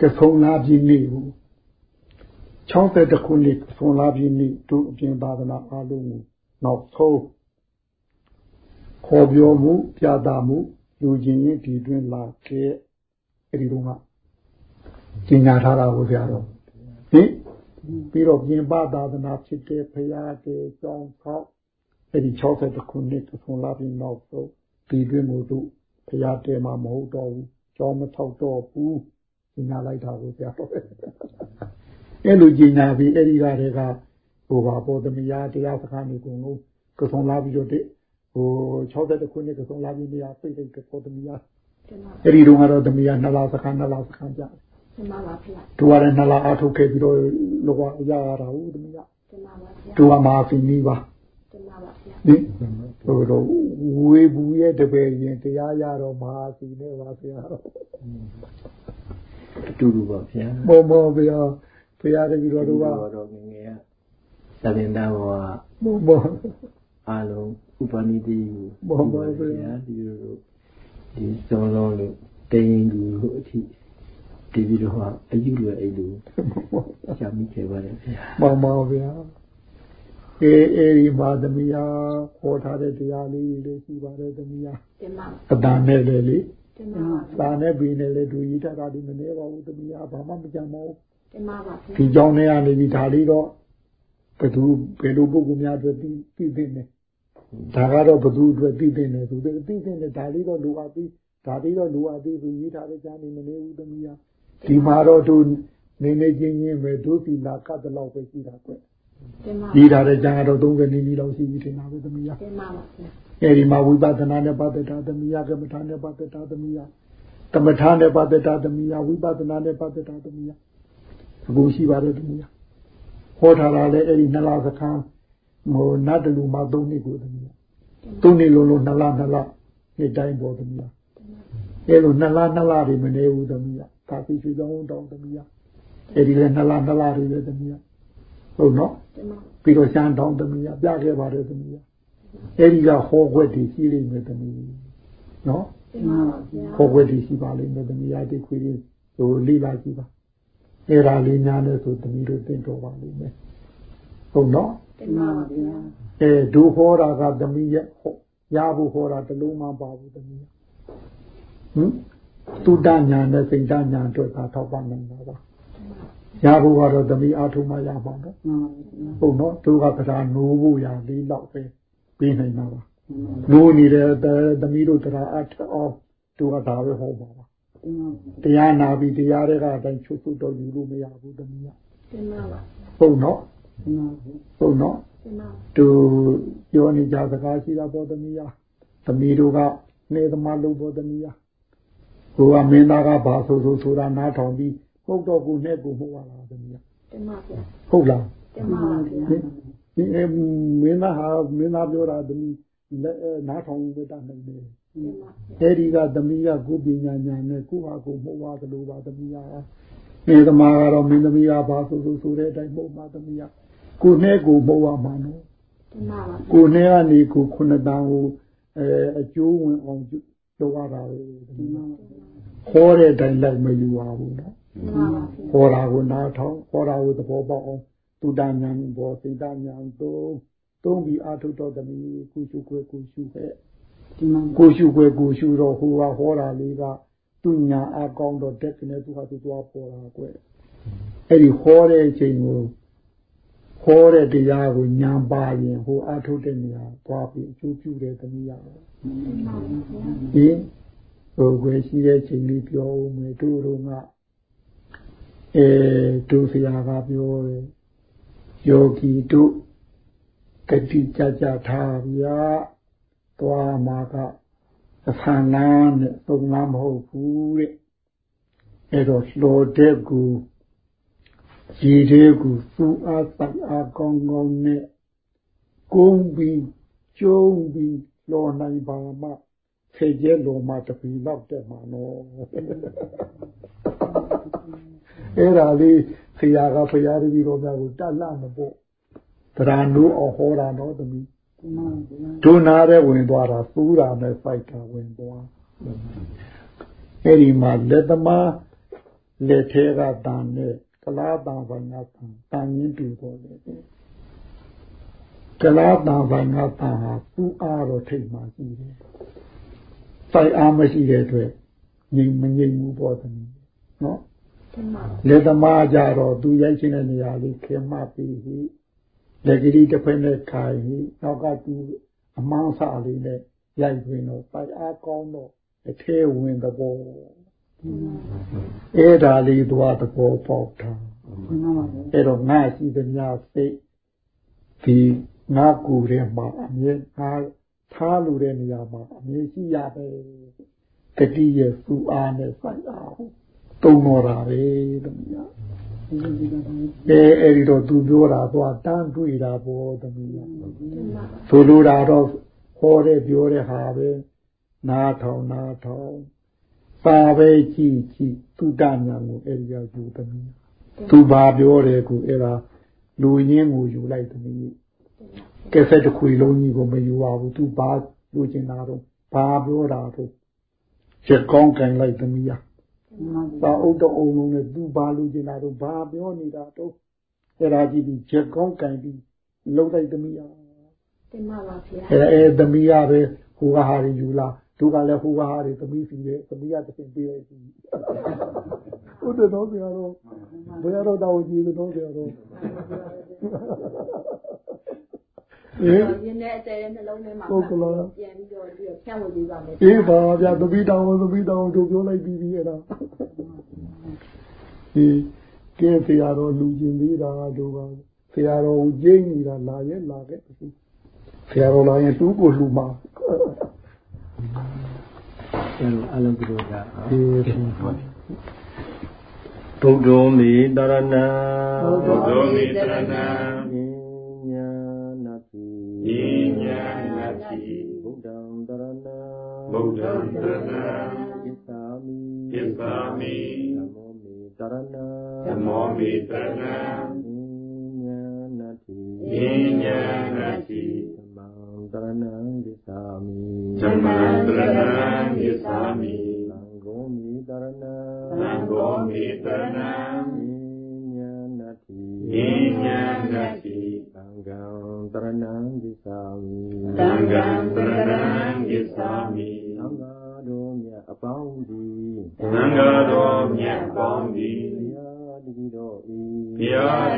ကဆုံးလာပြည့်နှစ်ဘူး60ခုနှစ်ဆုံးလာပြည့်နှစ်တို့အပြင်သာသနာအားလုံးကိုနောက်ဆုံး ခေါ်ပြောမှုပြတာမှုလူချင်းရင်ဒီတွင်လာခဲ့အဲဒီတော့ကကျင်ညာထားတာကိုဆရာတော်ဟင်ပြီးတော့ပြင်ပသာသနာဖြစ်တဲ့ဖရာတေကြောင်းဆောက်အဲဒီ60ခုနှစ်ဆုံးလာပြီးနောက်ဆုံးဒီတွင်ကိုတို့ဖရာတေမှာမဟုတ်တော့ဘူးကြောင်းမထောက်တော့ဘူးကျင်ညာလိုက်တာကိုဆရာတော်အဲလိုကျင်ညာပြီးအဲဒီကတည်းကဟိုပါပေါ်သမီးရားတရားစခန်းတွေကုန်လုံးကဆုံးလာပြီးတော့ ဟို60ခုနှစ်ကဆုံးလာပြီးနေရာပြိတ်တဲ့ပေါ်သမီးရားတင်ပါအဲ့ဒီတော့ကတော့သမီးကနှစ်လစခန်းနှစ်လစခန်းကြတယ်တင်ပါပါဗျာသူကလည်းနှစ်လအထုတ်ခဲ့ပြီးတော့လောကရရတာဟုတ်သမီးကတင်ပါပါဗျာသူကမာဖီနီးပါတင်ပါပါဗျာဟင်ဟိုတော့ဝေဘူးရဲ့တပည့်ရင်တရားရတော့မဟာစီနဲ့ပါဆရာတော့အတူတူပါဗျာမောမောဗျာဘုရားတပည့်တော်တို့ကတော့ငယ်ငယ်ကသဗ္ဗန္တဘောကမောမော အားလုံးဥပနိတိကိုဘုံပါဗျာဒီလိုလိုဒီစောလုံးလို့တိန်သူလို့အထိဒီပြီးတော့အယူလွယ်အဲ့လိုရှာမိခဲ့ပါတယ်ဗျာမောမောဗျာအေးအေးပါသမီးယာခေါ်ထားတဲ့တရားလေးတွေရှိပါတယ်သမီးယာတင်ပါအတန်နဲ့လေလေတင်ပါပါသာနဲ့ပြီးနဲ့လေဒူကြီးတတာဒီမနေပါဘူးသမီးယာဘာမှမကြမ်းပါဘူးတင်ပါပါဗျာဒီကြောင်းထဲကနေပြီးဒါလေးတော့ဘယ်သူဘယ်လိုပုဂ္ဂိုလ်များအတွက်သိသိသိနေ ဒါကတော့ဘယ်သူအတွက်သိသိနေသူတွေသိသိနေဒါလေးတော့လူအပ်ပြီးဒါလေးတော့လူအပ်ပြီးသူရေးထားတဲ့ကြားနေမနေဘူးသမီးယာဒီမှာတော့သူနေနေချင်းချင်းပဲဒုသီလာကတ်တလောက်ပဲရှိတာကွတင်ပါရေးထားတဲ့ကြားကတော့30နီးနီးလောက်ရှိပြီထင်တာပဲသမီးယာတင်ပါပါဗျာအဲဒီမှာဝိပဿနာနဲ့ပတ်သက်တာသမီးယာကမ္မထာနဲ့ပတ်သက်တာသမီးယာကမ္မထာနဲ့ပတ်သက်တာသမီးယာဝိပဿနာနဲ့ပတ်သက်တာသမီးယာအခုရှိပါတယ်သမီးယာဟောထားတာလည်းအဲ့ဒီနှစ်လစခန်း ဟိုနတ်တလူမှာ၃နှစ်ကိုသမီးသုံးနှစ်လုံးလုံးနှစ်လနှစ်လနှစ်တိုင်းပေါ်သမီးအဲ့လိုနှစ်လနှစ်လတွေမနေဘူးသမီးဒါပြီးချွေကြောင်းတောင်းသမီးအဲ့ဒီလည်းနှစ်လနှစ်လတွေပဲသမီးဟုတ်နော်တင်ပါပြီးတော့ရှမ်းတောင်းသမီးပြခဲ့ပါတယ်သမီးအဲ့ဒီကဟောခွက်တွေရှိလိမ့်မယ်သမီးနော်တင်ပါပါဗျာဟောခွက်တွေရှိပါလိမ့်မယ်သမီးဒီခွေးလေးဟိုလိလာကြည့်ပါအဲ့ဒါလေးများလဲဆိုသမီးတို့သင်တော်ပါလိမ့်မယ်ဟုတ်နော် တင်ပါပါဗျာအဲဒုဟောတာကသမီးရဲ့ဟောရဖို့ဟောတာတလုံးမပါဘူးသမီးဟင်သုတညာနဲ့စိတ်တညာတို့ကထောက်ပံ့နေတာပါရဖို့ကတော့သမီးအားထုတ်မှရမှာနော်ဟုတ်နော်သူကကထာနိုးဖို့ရလေးတော့ပဲပြီးနိုင်မှာပါနိုးနေတဲ့သမီးတို့တရားအထအောင်သူကဒါပဲဟောပါပါတရားနာပြီးတရားတွေကအတိုင်းချုပ်ချုပ်တော့ယူလို့မရဘူးသမီးကတင်ပါပါဟုတ်နော် ဟုတ်နော်တင်ပါသူပြောနေကြစကားရှိတာပေါ်သမီးယာသမီးတို့ကနေသမားလို့ပေါ်သမီးယာဟိုကမင်းသားကဘာဆိုဆိုဆိုတာနားထောင်ပြီးဟုတ်တော့ကိုနဲ့ကိုမှုပါလားသမီးယာတင်ပါဗျာဟုတ်လားတင်ပါပါဗျာဒီအဲမင်းသားဟာမင်းသားပြောတာသမီးနားထောင်လို့တတ်နိုင်တယ်အဲဒီကသမီးကကိုပညာဉာဏ်နဲ့ကိုဟာကိုမှုတ်သွားသလိုပါသမီးကအဲသမားကတော့မင်းသမီးကဘာဆိုဆိုဆိုတဲ့အတိုင်းမှုတ်ပါသမီးက ကိုနဲ့ကိုမှုတ်ရမှာနော်ကိုနဲ့ကနေကိုခုနှစ်တန်းကိုအဲအကျိုးဝင်အောင်လုပ်ရတာပဲခေါ်တဲ့အတိုင်းလိုက်မယူပါဘူးနော်ခေါ်တာကိုနားထောင်ခေါ်တာကိုသဘောပေါက်အောင်သူတဉာဏ်ဘောစိတ်တဉာဏ်သုံးသုံးပြီးအာထုတော်သမီးကိုရှုခွဲကိုရှုခဲ့ဒီမှာကိုရှုခွဲကိုရှုတော့ဟိုကဟောတာလေးကသူညာအကောင်းတော့တက်ကနေသူဟာသူသွားပေါ်တာကွအဲ့ဒီဟောတဲ့အချိန်ကို ဟောတဲ့တရားကိုညာပါရင်ဟိုအာထုတဲ့နေရာသွားပြီးအကျိုးပြုတဲ့သမီးရတော့ဒီဟိုွယ်ရှိတဲ့ချိန်လေးပြောဦးမယ်တို့တို့ကအဲတို့ဆရာကပြောတယ်ယောဂီတို့တတိကြကြထားဗျာသွားမှာကအဖန်နာနဲ့သုံးနာမဟုတ်ဘူးတဲ့အဲ့တော့လောတဲ့ကူ ရည်တဲ့ကူသူ့အားတိုင်အားကောင်းကောင်းနဲ့ကုန်းပြီးကျုံးပြီးလောနိုင်ပါမှဖေကျဲလောမှတပီတော့တဲ့မှာနော်အဲ့ဒါလေးဆရာကဖရာတပီတော်များကိုတတ်လာမပေါ့ဗရာနုအောင်ဟောတာတော့သမီးဒုနာတဲ့ဝင်သွားတာသူးတာနဲ့ဖိုက်တာဝင်သွားအဲ့ဒီမှာလက်သမားလက်ထဲကတန်နဲ့က လားတန်ပိုင်းကတန်တန်ရင်းတူပေါ်လေကလားတန်ပိုင်းကတန်ဟာသူ့အားတော့ထိတ်မှရှိတယ်စိုက်အားမရှိတဲ့အတွက်ငြိမ်မငြိမ်ဘူးပေါ့သမီးနော်လက်သမားကြတော့သူရိုက်ချင်တဲ့နေရာလေးခင်မှပြီးလက်ကလေးတစ်ဖက်နဲ့ခိုင်ပြီးနောက်ကသူအမောင်းစာလေးနဲ့ရိုက်တွင်တော့ပိုက်အားကောင်းတော့အထဲဝင်သဘော အဲ့ဒါလေးသွားသဘောပေါက်တာအဲ့တော့ငါရှိသမျှစိတ်ဒီငါကူထဲမှာအမြဲငါထားလို့တဲ့နေရာမှာအမြဲရှိရပဲတတိရဲ့သူအားနဲ့စိုက်အောင်တုံတော်တာပဲတမီးအဲအဲ့ဒီတော့သူပြောတာသွားတန်းတွေ့တာပေါ့သမီးဆိုလိုတာတော့ဟောတဲ့ပြောတဲ့ဟာပဲနားထောင်နားထောင် ပါပဲကြည့်ကြည့်သူတညာကိုအဲ့ဒီရောက်ယူသမီးသူဘာပြောတယ်ကိုအဲ့ဒါလူရင်းကိုယူလိုက်သမီးကဲဆက်တစ်ခွေလုံးကြီးကိုမယူပါဘူးသူဘာလူကျင်တာတော့ဘာပြောတာတော့ချက်ကောင်းကန်လိုက်သမီးရသာဥဒ္ဒအုံလုံးနဲ့သူဘာလူကျင်တာတော့ဘာပြောနေတာတော့အဲ့ဒါကြည့်ပြီးချက်ကောင်းကန်ပြီးလုံးလိုက်သမီးရတင်ပါပါဗျာအဲ့အဲသမီးရပဲဟိုကဟာတွေယူလာ သူကလည်းဟိုကဟာတွေသမီးစီတယ်သမီးကတစ်ဆင့်ပေးလိုက်ပြီဟုတ်တယ်တော့ဆရာတော်ဘယ်တော့တောင်းကြည့်တော့ဆရာတော်အေးရင်းနဲ့အတဲနှလုံးထဲမှာဟုတ်ကလားပြန်ပြီးတော့ပြီးတော့ဖြန့်ဝေပေးပါမယ်အေးပါဗျာသမီးတောင်းသမီးတောင်းတို့ပြောလိုက်ပြီးပြီအဲ့ဒါဒီကဲဆရာတော်လူကျင်သေးတာတို့ကဆရာတော်ကိုကျင်းနေတာလာရဲ့လာခဲ့ဆရာတော်လာရင်တူးကိုလှူမှာ အဲလိုအလုံးကြည့်တာအေးဘုဒ္ဓမေတရဏံဘုဒ္ဓမေတရဏံဣညာနတိဗုဒ္ဓံတရဏံဗုဒ္ဓံတရဏံဣစ္ဆာမိဣစ္ဆာမိနမောမိတရဏံနမောမိတရဏံဣညာနတိဣညာ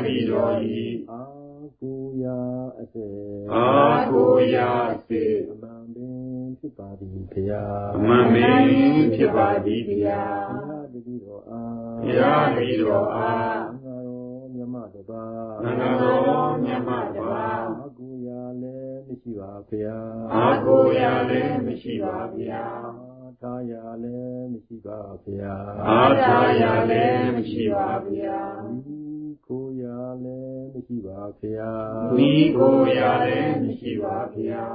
တည်တော်ဤအာကိုရာအစေအာကိုရာအစေအမှန်ပင်ဖြစ်ပါသည်ဘုရားအမှန်ပင်ဖြစ်ပါသည်ဘုရားဘုရားတည်တော်အားဘုရားတည်တော်အားသံဃာတော်မြတ်မတပါသံဃာတော်မြတ်မတပါမရှိပါဗျာအာကိုရာလည်းမရှိပါဗျာသာယာလည်းမရှိပါဗျာအာသာယာလည်းမရှိပါဗျာ ကိုရာလည်းမရှိပါဗျာမိကိုရာလည်းမရှိပါဗျာ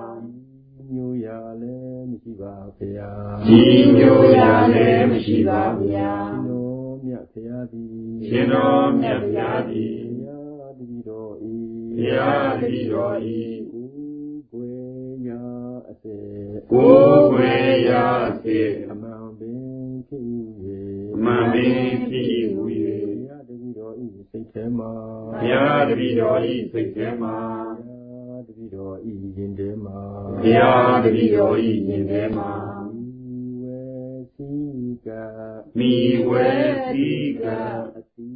ညိုရလည်းမရှိပါဗျာကြီးညိုရလည်းမရှိပါဗျာရှင်တော်မြတ်ဖရာသည်ရှင်တော်မြတ်ဗျာသည်ဘုရားတပည့်တော်ဤဘုရားတပည့်တော်ဤကိုယ်ွယ်ရာအစေကိုယ်ွယ်ရာစေအမှန်ပင်ဖြစ်အမှန်ပင်ဖြစ် ထဲမှာဘုရားတပည့်တော်ဤစိတ်ထဲမှာဘုရားတပည့်တော်ဤရင်ထဲမှာဘုရားတပည့်တော်ဤရင်ထဲမှာဝေစီကမိဝဲတိကအတိ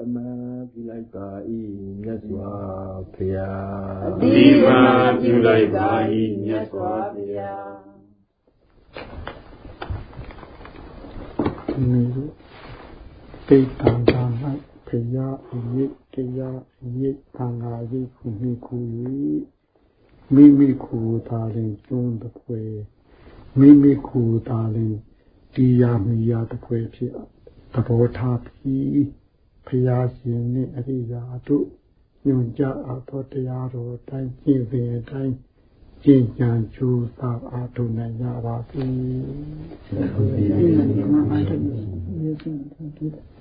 အမှန်ပြုလိုက်ပါ၏မြတ်စွာဘုရားအတိမာပြုလိုက်ပါ၏မြတ်စွာဘုရားဒီနေ့တိတ်တန် တာ၌ဖရာအရေးတရားအရေးသံဃာရေးခုနှစ်ခု၏မိမိခုသာလင်ကျွန်းတစ်ဖွဲမိမိခုသာလင်ဒီယာမီယာတစ်ဖွဲဖြစ်သဘောထားပြီးဖရာရှင်နှင့်အရိယာတို့ညွန်ကြအပ်သောတရားတော်တိုင်းကျင့်စဉ်အတိုင်းကျင့်ကြံကြိုးစားအားထုတ်နိုင်ကြပါစေ။